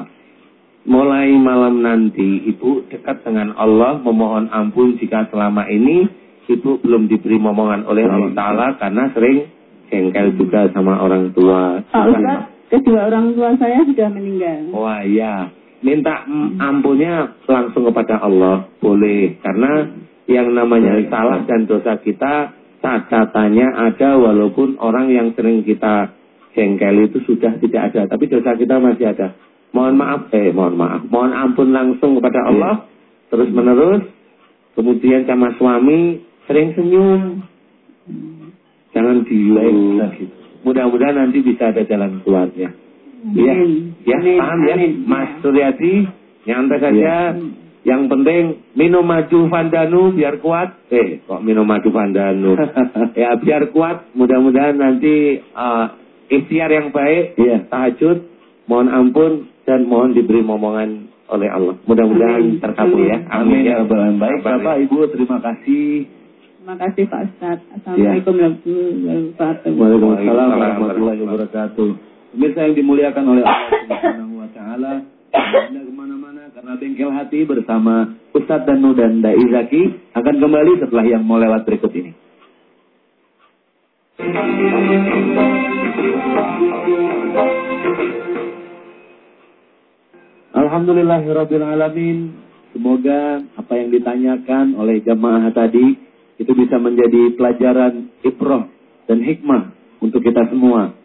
Mulai malam nanti ibu dekat dengan Allah memohon ampun jika selama ini ibu belum diberi momongan oleh Allah Ta'ala karena sering jengkel juga sama orang tua. Pak Ustaz, kedua orang tua saya sudah meninggal. Wah iya, minta mm, ampunnya langsung kepada Allah boleh karena yang namanya salah dan dosa kita catatannya ada walaupun orang yang sering kita jengkel itu sudah tidak ada tapi dosa kita masih ada. Mohon maaf, eh mohon maaf, mohon ampun langsung kepada Allah terus menerus. Kemudian sama suami sering senyum, jangan diam. Mudah-mudahan nanti bisa ada jalan keluarnya. Iya, ya paham ya. Mas Suryadi, nyantai saja. Yang penting minum maju Vandanu biar kuat. Eh, kok minum maju Vandanu? (laughs) ya biar kuat. Mudah-mudahan nanti eh, ikhtiar yang baik, Iya. tahajud, mohon ampun dan mohon diberi momongan oleh Allah. Mudah-mudahan Amin. terkabul ya. Amin ya rabbal alamin. Baik Sabar ya. Bapak Ibu terima kasih. Terima kasih Pak Ustaz. Assalamualaikum warahmatullahi wabarakatuh. Waalaikumsalam warahmatullahi wabarakatuh. Pemirsa yang dimuliakan oleh Allah Subhanahu wa taala, Anda ke mana-mana karena bengkel hati bersama Ustadz Danu dan Dai Zaki akan kembali setelah yang mau lewat berikut ini. Alhamdulillahirabbil alamin. Semoga apa yang ditanyakan oleh jamaah tadi itu bisa menjadi pelajaran ibrah dan hikmah untuk kita semua.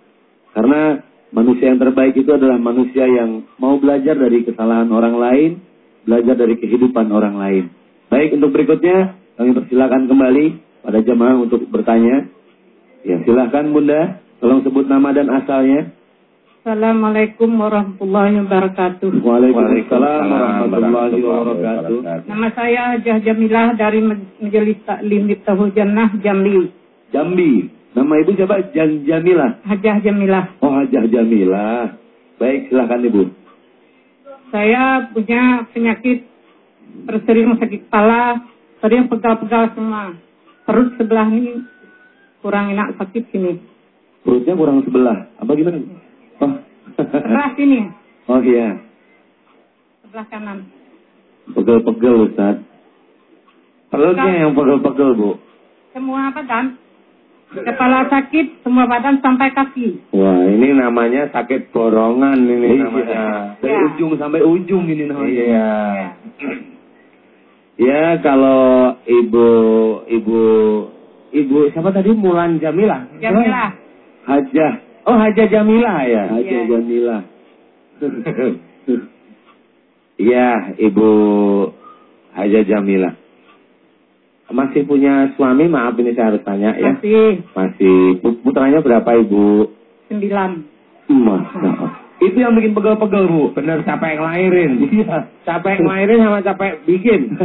Karena manusia yang terbaik itu adalah manusia yang mau belajar dari kesalahan orang lain, belajar dari kehidupan orang lain. Baik, untuk berikutnya kami persilakan kembali pada jamaah untuk bertanya. Ya, silakan Bunda, tolong sebut nama dan asalnya. Assalamualaikum warahmatullahi wabarakatuh. Waalaikumsalam warahmatullahi wabarakatuh. Nama saya Hajah Jamilah dari Majelis Taklim Miftahul Jannah Jambi. Jambi. Nama Ibu siapa? Jan Jamilah. Hajah Jamilah. Oh, Hajah Jamilah. Baik, silakan Ibu. Saya punya penyakit bersering sakit kepala, sering pegal-pegal semua. perut sebelah ini kurang enak sakit sini. Perutnya kurang sebelah. Apa gimana? Keras ini oh iya. sebelah kanan. Pegel-pegel Ustaz. Perutnya yang pegel-pegel Bu. Semua badan. Kepala sakit, semua badan sampai kaki. Wah ini namanya sakit borongan ini Iya. namanya. Dari Ya. ujung sampai ujung ini namanya. Iya. Ya kalau ibu ibu ibu siapa tadi Mulan Jamilah. Jamilah. Hajah. Oh Hajah Jamilah ya. Haja Iya. Jamila. (laughs) Iya ibu Hajah Jamilah. Masih punya suami maaf ini saya harus tanya ya. Masih Masih Put- putranya berapa ibu? sembilan. Allah. Itu yang bikin pegel-pegel bu. Bener capek ngelahirin. Iya. Capek ngelahirin sama capek bikin.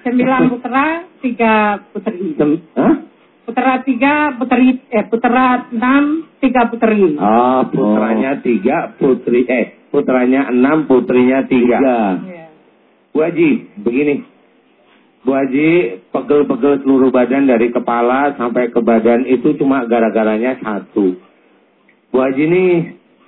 Sembilan putra, tiga putri. Sem- Hah? Putra tiga, putri eh putra enam, tiga putri. Oh, putranya tiga, putri eh putranya enam, putrinya tiga. Tiga. Iya. Bu Haji, begini. Bu Haji, pegel-pegel seluruh badan dari kepala sampai ke badan itu cuma gara-garanya satu. Bu Haji ini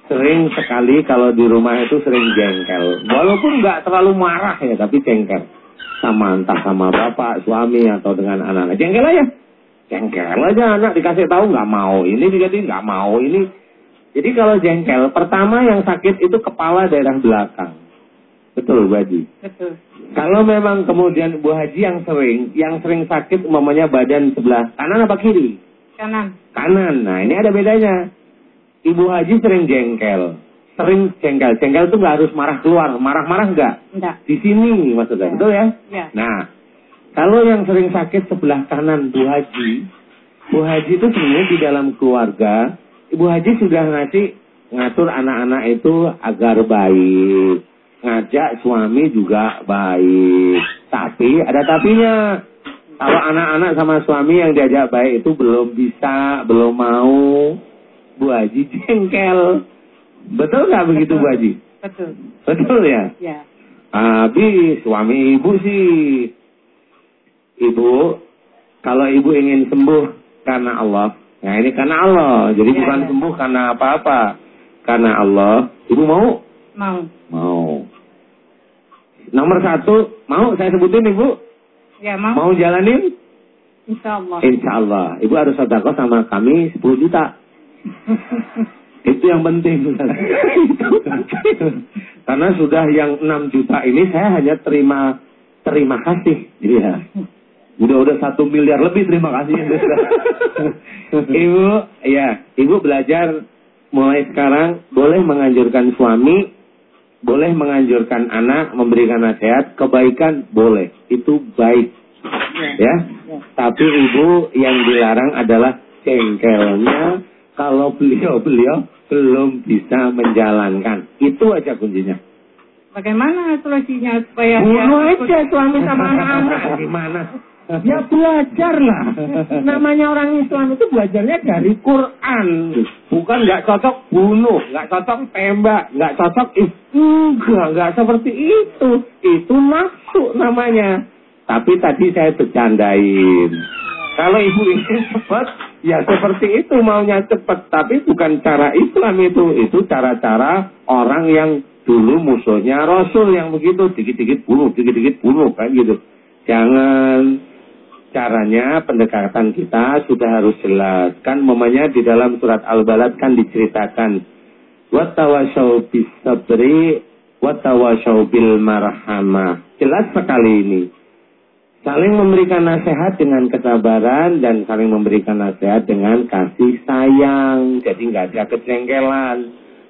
sering sekali kalau di rumah itu sering jengkel. Walaupun nggak terlalu marah ya, tapi jengkel. Sama entah sama bapak, suami, atau dengan anak-anak. Jengkel aja. Jengkel aja anak dikasih tahu nggak mau. Ini dikasih nggak mau. Ini. Jadi kalau jengkel, pertama yang sakit itu kepala daerah belakang. Betul, Bu Haji. Betul. Kalau memang kemudian Bu Haji yang sering, yang sering sakit umpamanya badan sebelah kanan apa kiri? Kanan. Kanan. Nah ini ada bedanya. Ibu Haji sering jengkel. Sering jengkel. Jengkel itu nggak harus marah keluar. Marah-marah nggak? Enggak. Di sini maksudnya. Ya. Betul ya? Ya. Nah, kalau yang sering sakit sebelah kanan Bu Haji, Bu Haji itu sebenarnya di dalam keluarga, Ibu Haji sudah ngasih ngatur anak-anak itu agar baik, ngajak suami juga baik. Tapi ada tapinya. Kalau anak-anak sama suami yang diajak baik itu belum bisa, belum mau, Bu Haji (laughs) jengkel. Betul nggak begitu Bu Haji? Betul. Betul ya? Ya. Habis suami ibu sih. Ibu, kalau ibu ingin sembuh karena Allah. Nah ini karena Allah. Jadi Ya, bukan ya. sembuh karena apa-apa. Karena Allah. Ibu mau? Mau. Mau. Nomor satu, mau saya sebutin ibu? Ya mau. Mau jalanin? Insya Allah. Insya Allah. Ibu harus sedekah sama kami 10 juta. (laughs) Itu yang (laughs) penting. Karena sudah yang 6 juta ini saya hanya terima terima kasih. Iya. Udah satu miliar lebih terima kasih. (laughs) ibu, ya, ibu belajar mulai sekarang boleh menganjurkan suami, boleh menganjurkan anak, memberikan nasihat, kebaikan boleh, itu baik, ya. Tapi ibu yang dilarang adalah jengkelnya kalau beliau-beliau belum bisa menjalankan. Itu aja kuncinya. Bagaimana solusinya supaya Bunuh aja suami sama anak-anak. Gimana? Ya belajar lah. (laughs) Namanya orang Islam itu belajarnya dari Quran. Bukan nggak cocok bunuh, nggak cocok tembak, nggak cocok enggak, nggak seperti itu. Itu nafsu namanya. Tapi tadi saya bercandain. Kalau ibu ingin (laughs) cepat, ya seperti itu maunya cepat. Tapi bukan cara Islam itu. Itu cara-cara orang yang dulu musuhnya Rasul yang begitu. Dikit-dikit bunuh, dikit-dikit bunuh. Kan gitu. Jangan caranya pendekatan kita sudah harus jelas. Kan mamanya di dalam surat Al-Balad kan diceritakan. Wattawasyaw bis sabri, wattawasyaw bil marhamah. Jelas sekali ini. Saling memberikan nasihat dengan kesabaran dan saling memberikan nasihat dengan kasih sayang. Jadi nggak ada kejengkelan.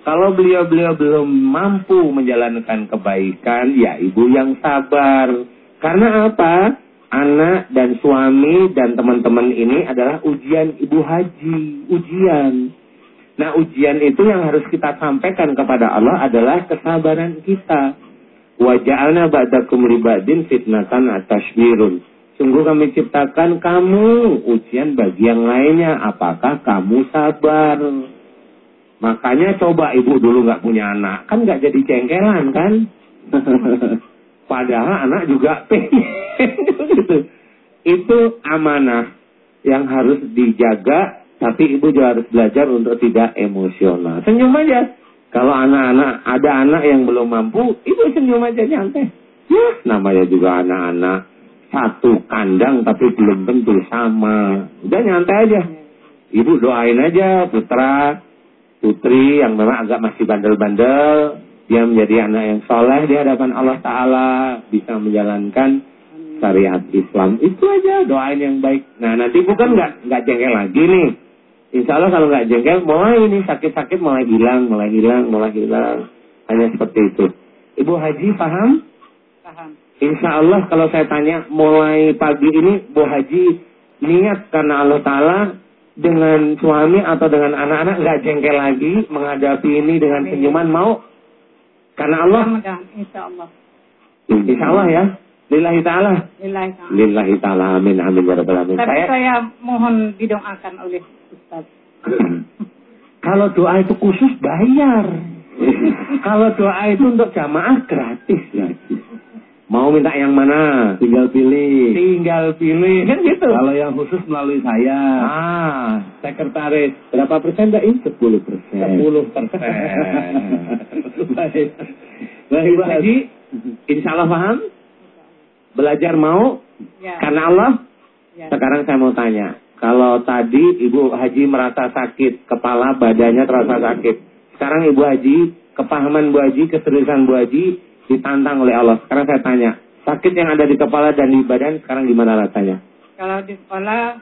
Kalau beliau-beliau belum mampu menjalankan kebaikan, ya ibu yang sabar. Karena apa? Anak dan suami dan teman-teman ini adalah ujian ibu haji. Ujian. Nah ujian itu yang harus kita sampaikan kepada Allah adalah kesabaran kita. Waja'alna ba'dakum libadin fitnatan atashbirun. Sungguh kami ciptakan kamu ujian bagi yang lainnya. Apakah kamu sabar? Makanya coba ibu dulu nggak punya anak. Kan nggak jadi cengkelan kan? (laughs) Padahal anak juga pengen. Gitu. itu amanah yang harus dijaga, tapi ibu juga harus belajar untuk tidak emosional. Senyum aja. Kalau anak-anak, ada anak yang belum mampu, ibu senyum aja nyantai. Ya, namanya juga anak-anak. Satu kandang tapi belum tentu sama. Udah nyantai aja. Ibu doain aja putra, putri yang memang agak masih bandel-bandel. Dia menjadi anak yang soleh di hadapan Allah Ta'ala. Bisa menjalankan syariat Islam. Itu aja doain yang baik. Nah nanti bukan nggak nggak jengkel lagi nih. Insya Allah kalau nggak jengkel, mulai ini sakit-sakit mulai hilang, mulai hilang, mulai hilang. Hanya seperti itu. Ibu Haji paham? Paham. Insya Allah kalau saya tanya mulai pagi ini Bu Haji niat karena Allah Ta'ala dengan suami atau dengan anak-anak nggak jengkel lagi menghadapi ini dengan senyuman mau karena Allah insya Allah. Insya Allah ya Lillahi Ta'ala Lillahi ta'ala. Lillahi Ta'ala amin amin ya Rabbal alamin Tapi saya saya mohon didoakan oleh Ustaz. (clears throat) kalau doa itu khusus bayar (laughs) kalau doa itu untuk jamaah gratis lagi mau minta yang mana Tinggal pilih. tinggal pilih kan gitu Kalau yang khusus melalui saya. ah sekretaris Berapa persen Mbak ini? 10 persen. 10 persen (laughs) Baik. Baik, Haji insya Allah paham belajar mau Ya. karena Allah ya. sekarang saya mau tanya kalau tadi Ibu Haji merasa sakit kepala badannya terasa sakit sekarang Ibu Haji kepahaman Bu Haji keseriusan Bu Haji ditantang oleh Allah sekarang saya tanya sakit yang ada di kepala dan di badan sekarang gimana rasanya Kalau di sekolah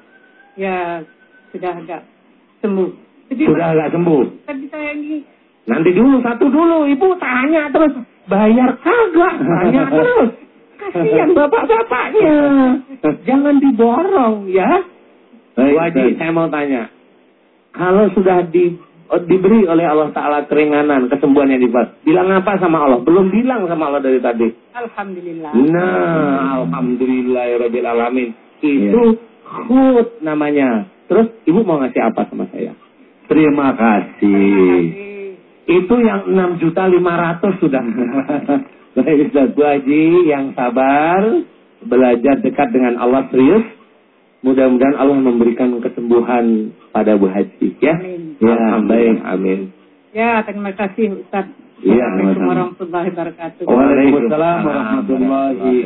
ya sudah agak sembuh. Jadi sudah agak sembuh tadi saya ini Nanti dulu, satu dulu. Ibu tanya terus. Bayar kagak. Tanya terus. Kasihan bapak-bapaknya. Jangan diborong ya. Baik, Bu Haji, saya mau tanya. Kalau sudah di, oh, diberi oleh Allah Ta'ala keringanan, kesembuhan yang dibuat. Bilang apa sama Allah? Belum bilang sama Allah dari tadi. alhamdulillah. Nah, Alhamdulillahirrahmanirrahim. alamin. Itu khut namanya. Terus ibu mau ngasih apa sama saya? Terima kasih. Itu yang 6 juta 500 sudah. (laughs) Baik Ustaz Bu Haji yang sabar, belajar dekat dengan Allah serius. Mudah-mudahan Allah memberikan kesembuhan pada Bu Haji ya. Amin. Ya, Ya, baik. Amin. Ya, terima kasih Ustaz. Iya, Assalamualaikum warahmatullahi wabarakatuh. Waalaikumsalam warahmatullahi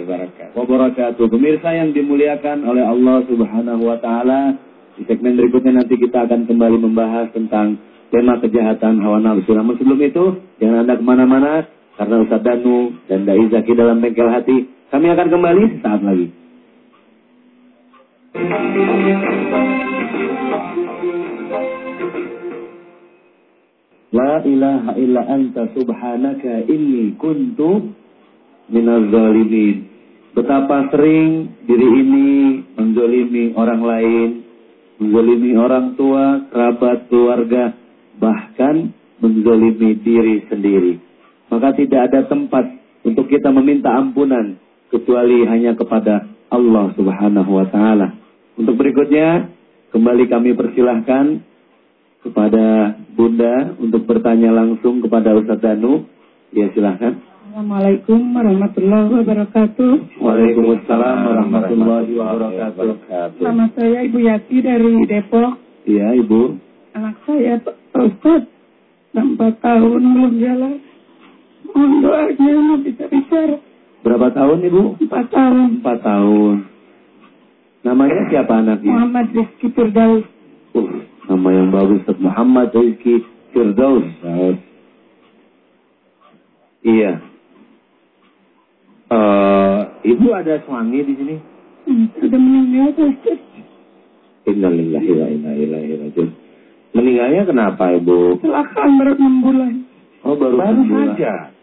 wabarakatuh. Pemirsa yang dimuliakan oleh Allah Subhanahu wa taala, di segmen berikutnya nanti kita akan kembali membahas tentang tema kejahatan hawa nafsu. Namun sebelum itu, jangan Anda ke mana-mana, karena Ustaz Danu dan Dai Zaki dalam bengkel hati, kami akan kembali saat lagi. La ilaha illa anta subhanaka inni kuntu minaz zalimin. Betapa sering diri ini menzolimi orang lain, menzolimi orang tua, kerabat, keluarga, bahkan menzolimi diri sendiri. Maka tidak ada tempat untuk kita meminta ampunan kecuali hanya kepada Allah Subhanahu wa taala. Untuk berikutnya kembali kami persilahkan kepada Bunda untuk bertanya langsung kepada Ustaz Danu. Ya silahkan. Assalamualaikum warahmatullahi wabarakatuh. Waalaikumsalam warahmatullahi wabarakatuh. Nama saya Ibu Yati dari Depok. Iya Ibu. Anak saya Ustaz, 4 tahun belum jalan. Mohon doanya bisa bicara. Berapa tahun Ibu? 4 tahun. Empat tahun. Namanya siapa anaknya? Muhammad Rizky Firdaus. Uh, nama yang bagus Muhammad Rizki Firdaus. Iya. Eh, ibu ada suami di sini? Hmm, Sudah meninggal Pak Ustaz. Innalillahi wa inna ilaihi rajiun. Meninggalnya kenapa ibu? Kecelakaan baru 6 bulan. Oh baru, Baru saja. Baru 6 bulan.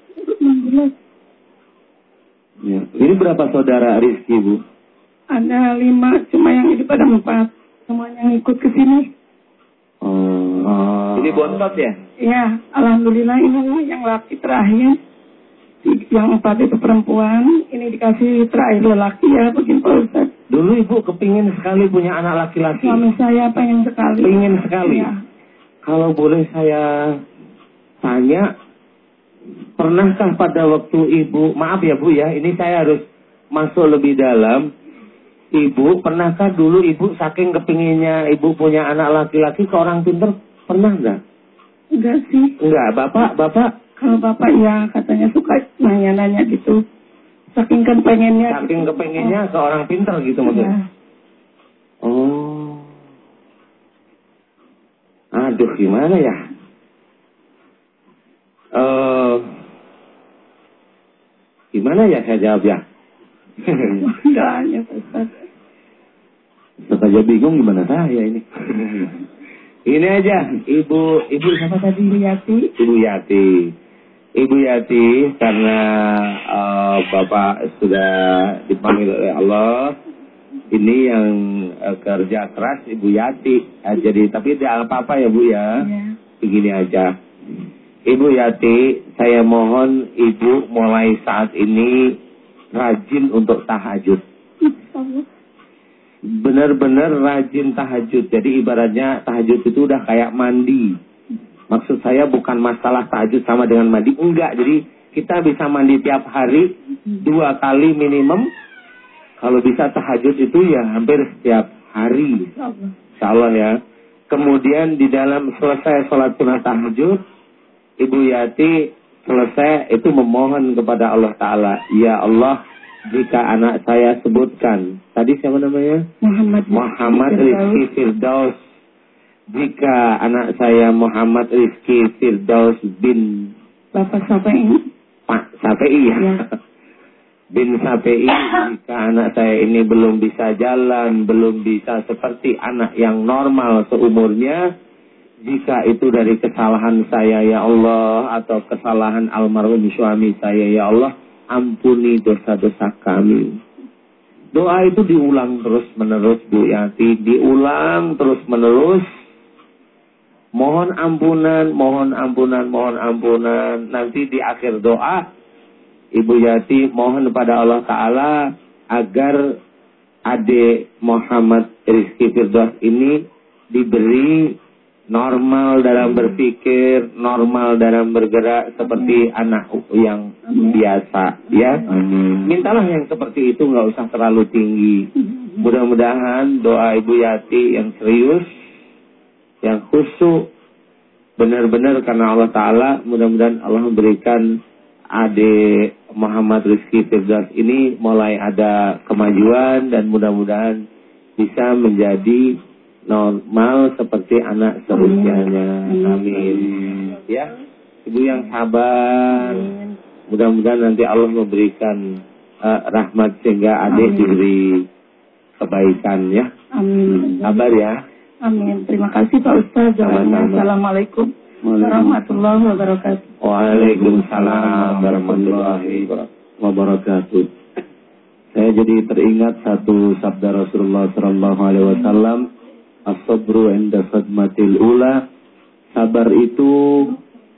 Ya. Ini berapa saudara Rizki Bu? Ada lima, cuma yang hidup ada empat. Semuanya yang ikut ke sini. Oh. Ini bontot ya? Ya, alhamdulillah ini yang laki terakhir. Yang empat itu perempuan. Ini dikasih terakhir lelaki ya, begini Pak Ustaz. Dulu ibu kepingin sekali punya anak laki-laki. Suami saya pengen sekali. Pengen sekali. Ya. Kalau boleh saya tanya, pernahkah pada waktu ibu, maaf ya bu ya, ini saya harus masuk lebih dalam. Ibu, pernahkah dulu ibu saking kepinginnya ibu punya anak laki-laki ke orang pinter? Pernah nggak? Enggak sih. Enggak, bapak, bapak Kalau bapak ya katanya suka nanya-nanya gitu. Saking kan pengennya. saking gitu. kepengennya ke orang pinter gitu Oh, maksudnya. ya. Oh. Aduh, gimana ya? Eh, gimana ya saya jawab ya? Pak Ustaz. Ustaz aja bingung gimana saya ini. Ini aja, Ibu, Ibu siapa tadi? Ibu Yati. Ibu Yati. Ibu Yati karena eh, Bapak sudah dipanggil oleh Allah, ini yang eh, kerja keras Ibu Yati. Eh, jadi tapi tidak apa-apa ya Bu ya. Ya. Begini aja. Ibu Yati, saya mohon Ibu mulai saat ini rajin untuk tahajud. Benar-benar rajin tahajud. Jadi ibaratnya tahajud itu udah kayak mandi. Maksud saya bukan masalah tahajud sama dengan mandi. Enggak. Jadi kita bisa mandi tiap hari dua kali minimum. Kalau bisa tahajud itu ya hampir setiap hari. Insya Allah ya. Kemudian di dalam selesai sholat sunnah tahajud, Ibu Yati selesai itu memohon kepada Allah Ta'ala. Ya Allah, jika anak saya sebutkan, tadi siapa namanya? Muhammad. Muhammad. Rizki Firdaus. Jika anak saya Muhammad Rizki Firdaus bin Bapak siapa ini? Pak Sapi ya. Ya. (laughs) Bin Sapi, jika anak saya ini belum bisa jalan, belum bisa seperti anak yang normal seumurnya, jika itu dari kesalahan saya ya Allah atau kesalahan almarhum suami saya ya Allah, ampuni dosa-dosa kami. Doa itu diulang terus menerus Bu Yati, diulang terus menerus. Mohon ampunan, mohon ampunan, mohon ampunan. Nanti di akhir doa, Ibu Yati mohon kepada Allah Ta'ala agar adik Muhammad Rizki Firdaus ini diberi normal dalam berpikir, normal dalam bergerak seperti anak yang biasa, ya. Mintalah yang seperti itu nggak usah terlalu tinggi. Mudah-mudahan doa Ibu Yati yang serius, yang khusyuk, benar-benar karena Allah Ta'ala, mudah-mudahan Allah memberikan adik Muhammad Rizki Firdaus ini mulai ada kemajuan dan mudah-mudahan bisa menjadi normal seperti anak seusianya. Amin. Ya, ibu yang sabar. Mudah-mudahan nanti Allah memberikan eh, rahmat sehingga adik Amin. diberi kebaikan ya. Amin. Sabar ya. Amin. Terima kasih Pak Ustaz. Assalamualaikum warahmatullahi wabarakatuh. Waalaikumsalam warahmatullahi wabarakatuh. Saya jadi teringat satu sabda Rasulullah Sallallahu Alaihi Wasallam, "As-sabru inda sadmatil ula." Sabar itu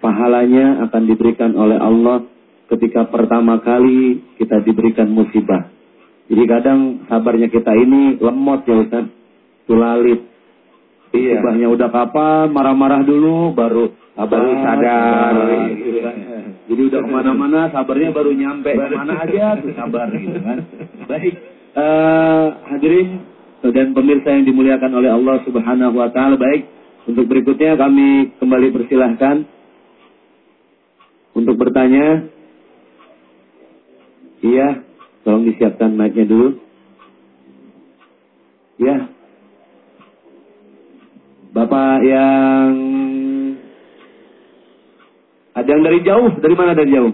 pahalanya akan diberikan oleh Allah ketika pertama kali kita diberikan musibah. Jadi kadang sabarnya kita ini lemot ya Ustaz, tulalit. Iya. Musibahnya udah kapan, marah-marah dulu, baru sabar, Baru sadar. gitu kan. Jadi udah ke mana-mana, sabarnya baru nyampe ke mana aja (laughs) tuh sabar gitu kan. Baik, eh hadirin dan pemirsa yang dimuliakan oleh Allah Subhanahu Wa Taala. Baik, untuk berikutnya kami kembali persilahkan untuk bertanya. Iya, tolong disiapkan mic-nya dulu. Ya, Bapak yang ada yang dari jauh, dari mana dari jauh?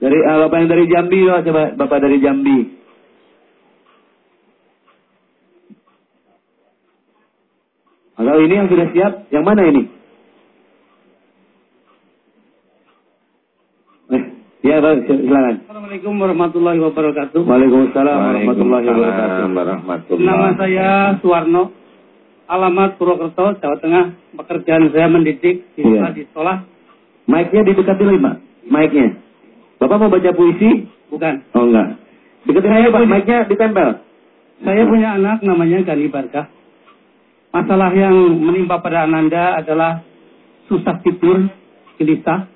Dari ah, Bapak yang dari Jambi, oh, coba Bapak dari Jambi. Kalau ini yang sudah siap, yang mana ini? Eh, ya, Pak, silakan. Assalamualaikum warahmatullahi wabarakatuh. Waalaikumsalam warahmatullahi wabarakatuh. Nama saya Suwarno. Alamat Purwokerto, Jawa Tengah. Pekerjaan saya mendidik siswa Iya. di sekolah. Mic-nya didekati lagi, Pak. Mic-nya. Bapak mau baca puisi? Bukan. Oh, enggak. Deketin aja, Pak. Mic-nya ditempel. Saya punya anak namanya Gani Barkah. Masalah yang menimpa pada Ananda adalah susah tidur, gelisah,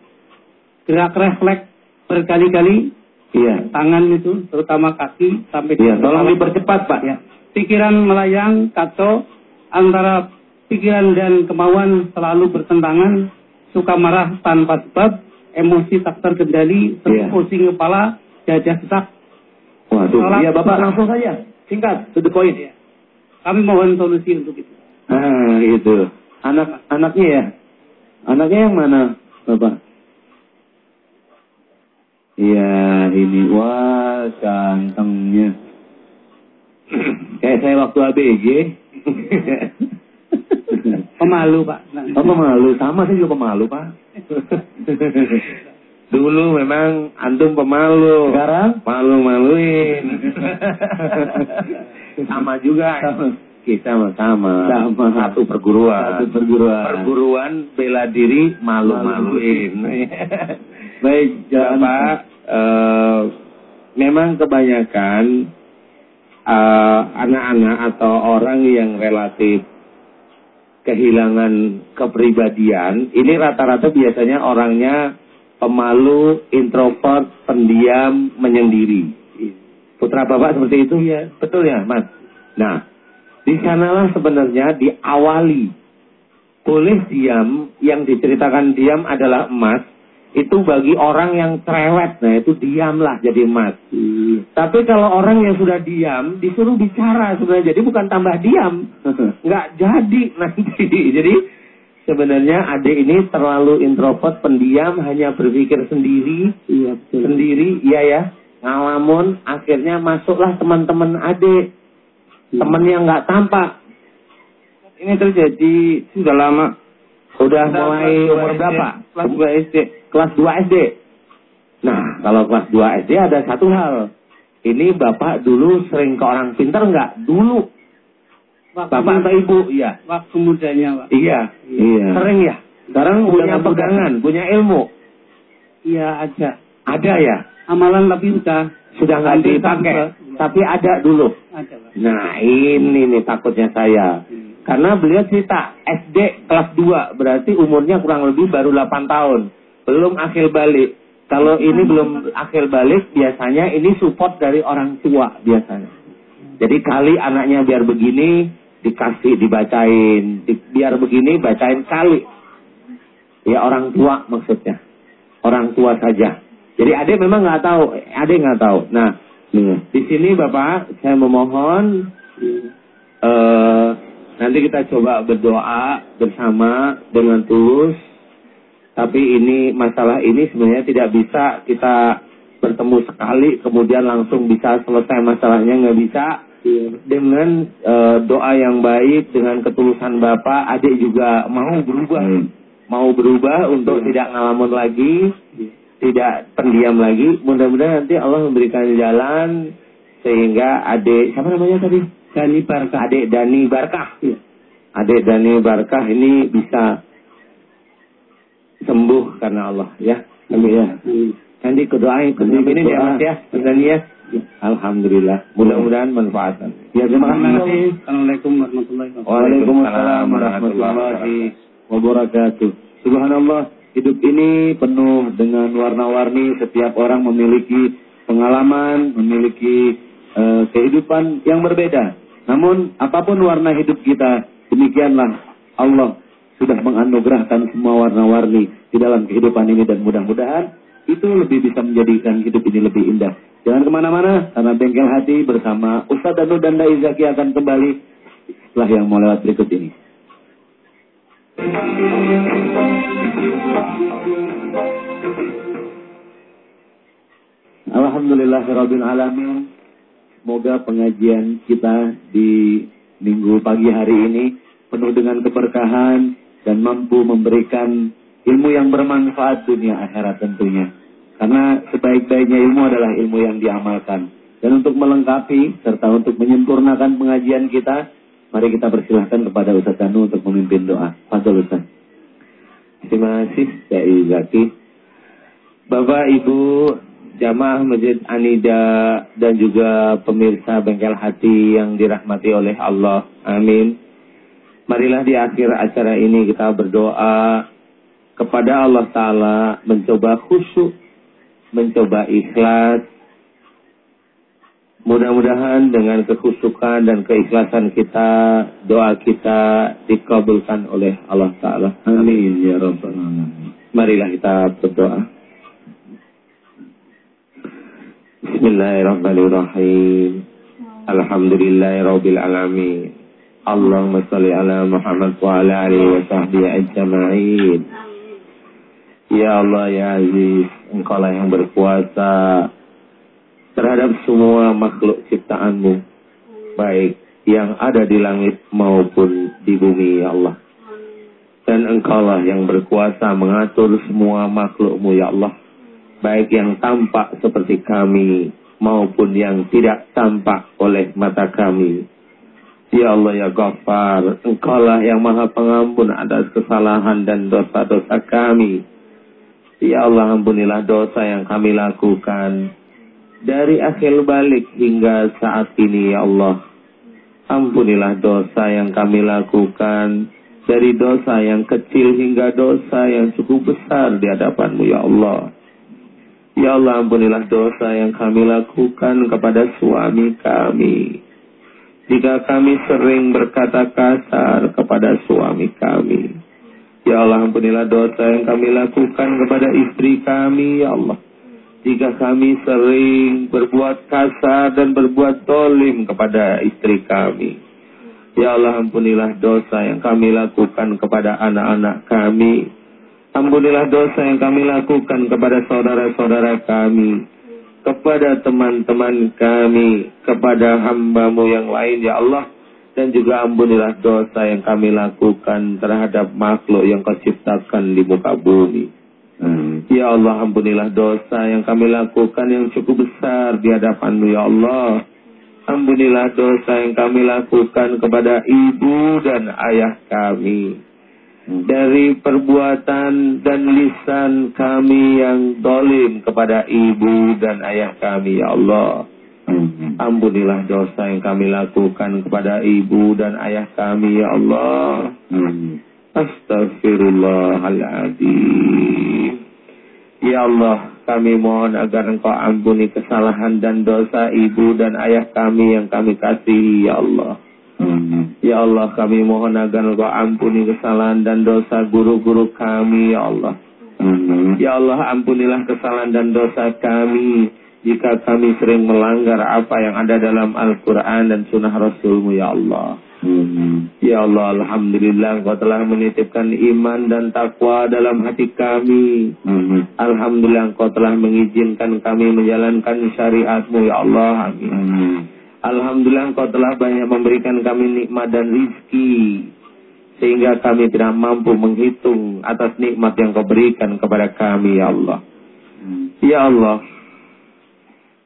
gerak refleks berkali-kali, Iya. tangan itu, terutama kaki sampai Iya, tolong dipercepat, Pak. Ya. Pikiran melayang, kacau, antara pikiran dan kemauan selalu bertentangan, suka marah tanpa sebab, emosi tak terkendali, sering Iya. pusing kepala, dada sesak. Waduh, Salah- iya Bapak langsung saja. Singkat, to the point. Kami mohon solusi untuk itu. Ah, itu. Anak anaknya ya. Anaknya yang mana, Bapak? Iya, ini wah gantengnya. Kayak saya waktu ABG. Pemalu, Pak. Oh pemalu, sama saya juga pemalu pak. Dulu memang antum pemalu. Sekarang? Malu-maluin. (laughs) sama juga. Kita sama. Sama. Satu perguruan. Satu perguruan. Perguruan bela diri malu-maluin. (laughs) Baik, jangan Bapak, eh, memang kebanyakan eh, anak-anak atau orang yang relatif kehilangan kepribadian, ini rata-rata biasanya orangnya pemalu, introvert, pendiam, menyendiri. Putra Bapak seperti itu? ya Betul ya, Mas? Nah, di sanalah sebenarnya diawali. Boleh diam, yang diceritakan diam adalah emas, itu bagi orang yang cerewet, nah itu diamlah jadi emas. Tapi kalau orang yang sudah diam, disuruh bicara sebenarnya, jadi bukan tambah diam. (laughs) Nggak jadi nanti. (laughs) Jadi sebenarnya adik ini terlalu introvert, pendiam, hanya berpikir sendiri, Iya, betul. sendiri, iya ya. Ngalamun, akhirnya masuklah teman-teman adik. Teman yang nggak tampak. Ini terjadi sudah lama. Udah Sudah mulai umur SD. berapa? Kelas 2 SD. Kelas 2 SD. Nah, kalau kelas 2 SD ada satu hal. Ini Bapak dulu sering ke orang pintar nggak? Dulu. waktu, Bapak atau Ibu? Iya. waktu mudanya, Pak. Iya. Iya. Sering ya? Sekarang Udah punya pegangan, punya ilmu. Iya, ada. Ada ya? Amalan tapi udah Sudah nggak dipakai. Tapi ada dulu. Nah, ini nih takutnya saya. Karena beliau cerita SD kelas 2, berarti umurnya kurang lebih baru 8 tahun. Belum akhir balik. Kalau ini belum akhir balik, biasanya ini support dari orang tua biasanya. Jadi kali anaknya biar begini, dikasih, dibacain. Di- biar begini, bacain kali. Ya orang tua maksudnya. Orang tua saja. Jadi adik memang nggak tahu, adik nggak tahu. Nah, di sini Bapak, saya memohon eh nanti kita coba berdoa bersama dengan tulus. Tapi ini masalah ini sebenarnya tidak bisa kita bertemu sekali kemudian langsung bisa selesai masalahnya nggak bisa. Dengan eh, doa yang baik, dengan ketulusan Bapak, adik juga mau berubah, mau berubah untuk tidak ngalamun lagi, tidak pendiam lagi. Mudah-mudahan nanti Allah memberikan jalan sehingga adik siapa namanya tadi? Dani Barkah. Adik Dani Barkah. Adik Dani Barkah ini bisa sembuh karena Allah ya. Amin ya. Nanti kedoain, ini ya. Mas ya, Mas Dani ya. Alhamdulillah. Mudah-mudahan manfaat. Ya, terima kasih. Assalamualaikum warahmatullahi wabarakatuh. Waalaikumsalam warahmatullahi wabarakatuh. Subhanallah, hidup ini penuh dengan warna-warni. Setiap orang memiliki pengalaman, memiliki eh, kehidupan yang berbeda. Namun, apa pun warna hidup kita, demikianlah Allah sudah menganugerahkan semua warna-warni di dalam kehidupan ini dan mudah-mudahan itu lebih bisa menjadikan hidup ini lebih indah. Jangan ke mana-mana, karena bengkel hati bersama Ustadz Danu dan Dai Zaki akan kembali setelah yang mau lewat berikut ini. Alhamdulillahirabbil alamin. Semoga pengajian kita di minggu pagi hari ini penuh dengan keberkahan dan mampu memberikan ilmu yang bermanfaat dunia akhirat tentunya. Karena sebaik-baiknya ilmu adalah ilmu yang diamalkan. Dan untuk melengkapi serta untuk menyempurnakan pengajian kita, mari kita persilahkan kepada Ustaz Danu untuk memimpin doa. Fadol Ustaz. Terima kasih Dai Zaki. Bapak, Ibu, jamaah Masjid Anida dan juga pemirsa Bengkel Hati yang dirahmati oleh Allah. Amin. Marilah di akhir acara ini kita berdoa kepada Allah Ta'ala mencoba khusyuk, mencoba ikhlas, Mudah-mudahan dengan kekhusukan dan keikhlasan kita, doa kita dikabulkan oleh Allah Ta'ala. Amin ya Rabbal Alamin. Marilah kita berdoa. Bismillahirrahmanirrahim. Alhamdulillahi Rabbil Alamin. Allahumma salli ala Muhammad wa ala alihi wa sahbihi ajma'in. Ya Allah ya Aziz, Engkau lah yang berkuasa terhadap semua makhluk ciptaanmu, baik yang ada di langit maupun di bumi, ya Allah. Dan engkaulah yang berkuasa mengatur semua makhlukmu, ya Allah. Baik yang tampak seperti kami, maupun yang tidak tampak oleh mata kami. Ya Allah ya Ghaffar, engkaulah yang maha pengampun atas kesalahan dan dosa-dosa kami. Ya Allah ampunilah dosa yang kami lakukan dari akhir balik hingga saat ini ya Allah. Ampunilah dosa yang kami lakukan dari dosa yang kecil hingga dosa yang cukup besar di hadapanmu ya Allah. Ya Allah ampunilah dosa yang kami lakukan kepada suami kami. Jika kami sering berkata kasar kepada suami kami. Ya Allah ampunilah dosa yang kami lakukan kepada istri kami ya Allah jika kami sering berbuat kasar dan berbuat tolim kepada istri kami. Ya Allah ampunilah dosa yang kami lakukan kepada anak-anak kami. Ampunilah dosa yang kami lakukan kepada saudara-saudara kami. Kepada teman-teman kami. Kepada hambamu yang lain ya Allah. Dan juga ampunilah dosa yang kami lakukan terhadap makhluk yang kau ciptakan di muka bumi. Hmm. Ya Allah ampunilah dosa yang kami lakukan yang cukup besar di hadapanmu ya Allah. Ampunilah dosa yang kami lakukan kepada ibu dan ayah kami. Hmm. Dari perbuatan dan lisan kami yang dolim kepada ibu dan ayah kami ya Allah. Hmm. Ampunilah dosa yang kami lakukan kepada ibu dan ayah kami ya Allah. Astaghfirullahaladzim. Ya Allah, kami mohon agar Engkau ampuni kesalahan dan dosa ibu dan ayah kami yang kami kasihi, Ya Allah. Ya Allah, kami mohon agar Engkau ampuni kesalahan dan dosa guru-guru kami, Ya Allah. Ya Allah, ampunilah kesalahan dan dosa kami jika kami sering melanggar apa yang ada dalam Al-Quran dan Sunnah Rasulmu, Ya Allah. Ya Allah, Alhamdulillah Engkau telah menitipkan iman dan takwa dalam hati kami. Alhamdulillah Engkau telah mengizinkan kami menjalankan syariatmu, Ya Allah. Amin. Alhamdulillah Engkau telah banyak memberikan kami nikmat dan rizki. Sehingga kami tidak mampu menghitung atas nikmat yang kau berikan kepada kami, Ya Allah. Ya Allah,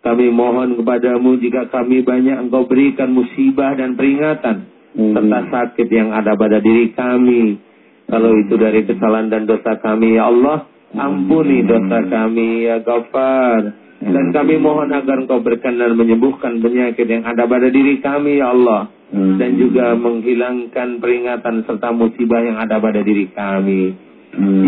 kami mohon kepadamu jika kami banyak engkau berikan musibah dan peringatan serta sakit yang ada pada diri kami. Kalau itu dari kesalahan dan dosa kami, ya Allah, ampuni dosa kami, ya Ghaffar. Dan kami mohon agar Engkau berkenan menyembuhkan penyakit yang ada pada diri kami, ya Allah. Dan juga menghilangkan peringatan serta musibah yang ada pada diri kami.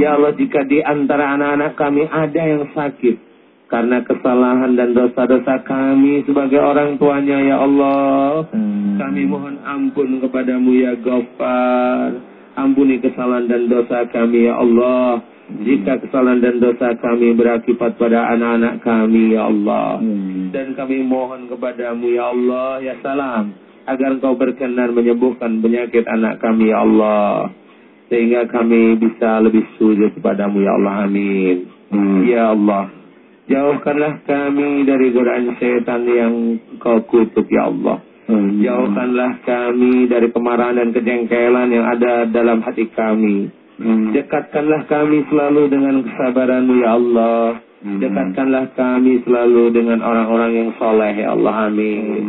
Ya Allah, jika di antara anak-anak kami ada yang sakit, karena kesalahan dan dosa-dosa kami sebagai orang tuanya ya Allah. Hmm. Kami mohon ampun kepadamu ya Ghaffar. Ampuni kesalahan dan dosa kami ya Allah. Hmm. Jika kesalahan dan dosa kami berakibat pada anak-anak kami ya Allah. Hmm. Dan kami mohon kepadamu ya Allah ya salam. Agar engkau berkenan menyembuhkan penyakit anak kami ya Allah. Sehingga kami bisa lebih sujud kepadamu ya Allah amin. Hmm. Ya Allah. Jauhkanlah kami dari godaan setan yang kau kutuk ya Allah. Hmm. Jauhkanlah kami dari kemarahan dan kejengkelan yang ada dalam hati kami. Hmm. Dekatkanlah kami selalu dengan kesabaranmu ya Allah. Hmm. Dekatkanlah kami selalu dengan orang-orang yang soleh ya Allah. Amin.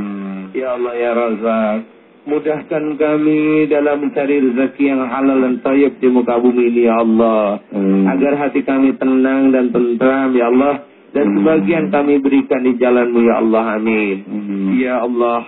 Ya Allah ya Razak. Mudahkan kami dalam mencari rezeki yang halal dan tayyib di muka bumi ini ya Allah. Hmm. Agar hati kami tenang dan tentram ya Allah dan sebagian kami berikan di jalanmu ya Allah amin. Ya Allah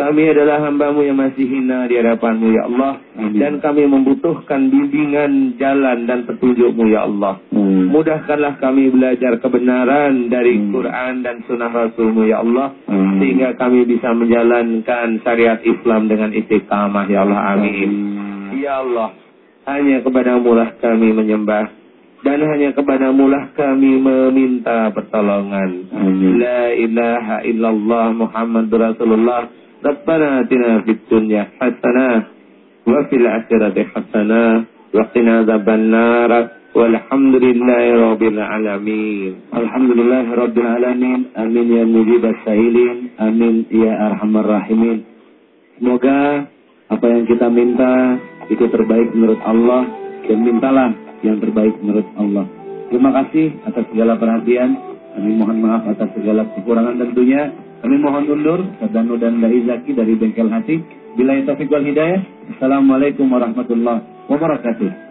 Kami adalah hambamu yang masih hina di hadapanmu ya Allah. Amin. Dan kami membutuhkan bimbingan jalan dan petunjukmu ya Allah. Amin. Mudahkanlah kami belajar kebenaran dari Hmm. Quran dan sunnah Rasulmu ya Allah. Amin. Sehingga kami bisa menjalankan syariat Islam dengan istiqamah ya Allah. Amin. Ya Allah, hanya kepadamu lah kami menyembah. Dan hanya kepadamu lah kami meminta pertolongan. Amin. La ilaha illallah Muhammadur Rasulullah. Rabbana atina fid dunya hasanah wa fil akhirati hasanah wa qina adzabannar. Walhamdulillahi rabbil alamin. Alhamdulillah Rabbil Alamin Amin ya mujib sa'ilin Amin ya arhamar rahimin Semoga apa yang kita minta itu terbaik menurut Allah dan mintalah yang terbaik menurut Allah. Terima kasih atas segala perhatian. Kami mohon maaf atas segala kekurangan tentunya. Kami mohon undur. Sadanu dan Dai Zaki dari Bengkel Hati. Bila taufik wal hidayah. Assalamualaikum warahmatullahi wabarakatuh.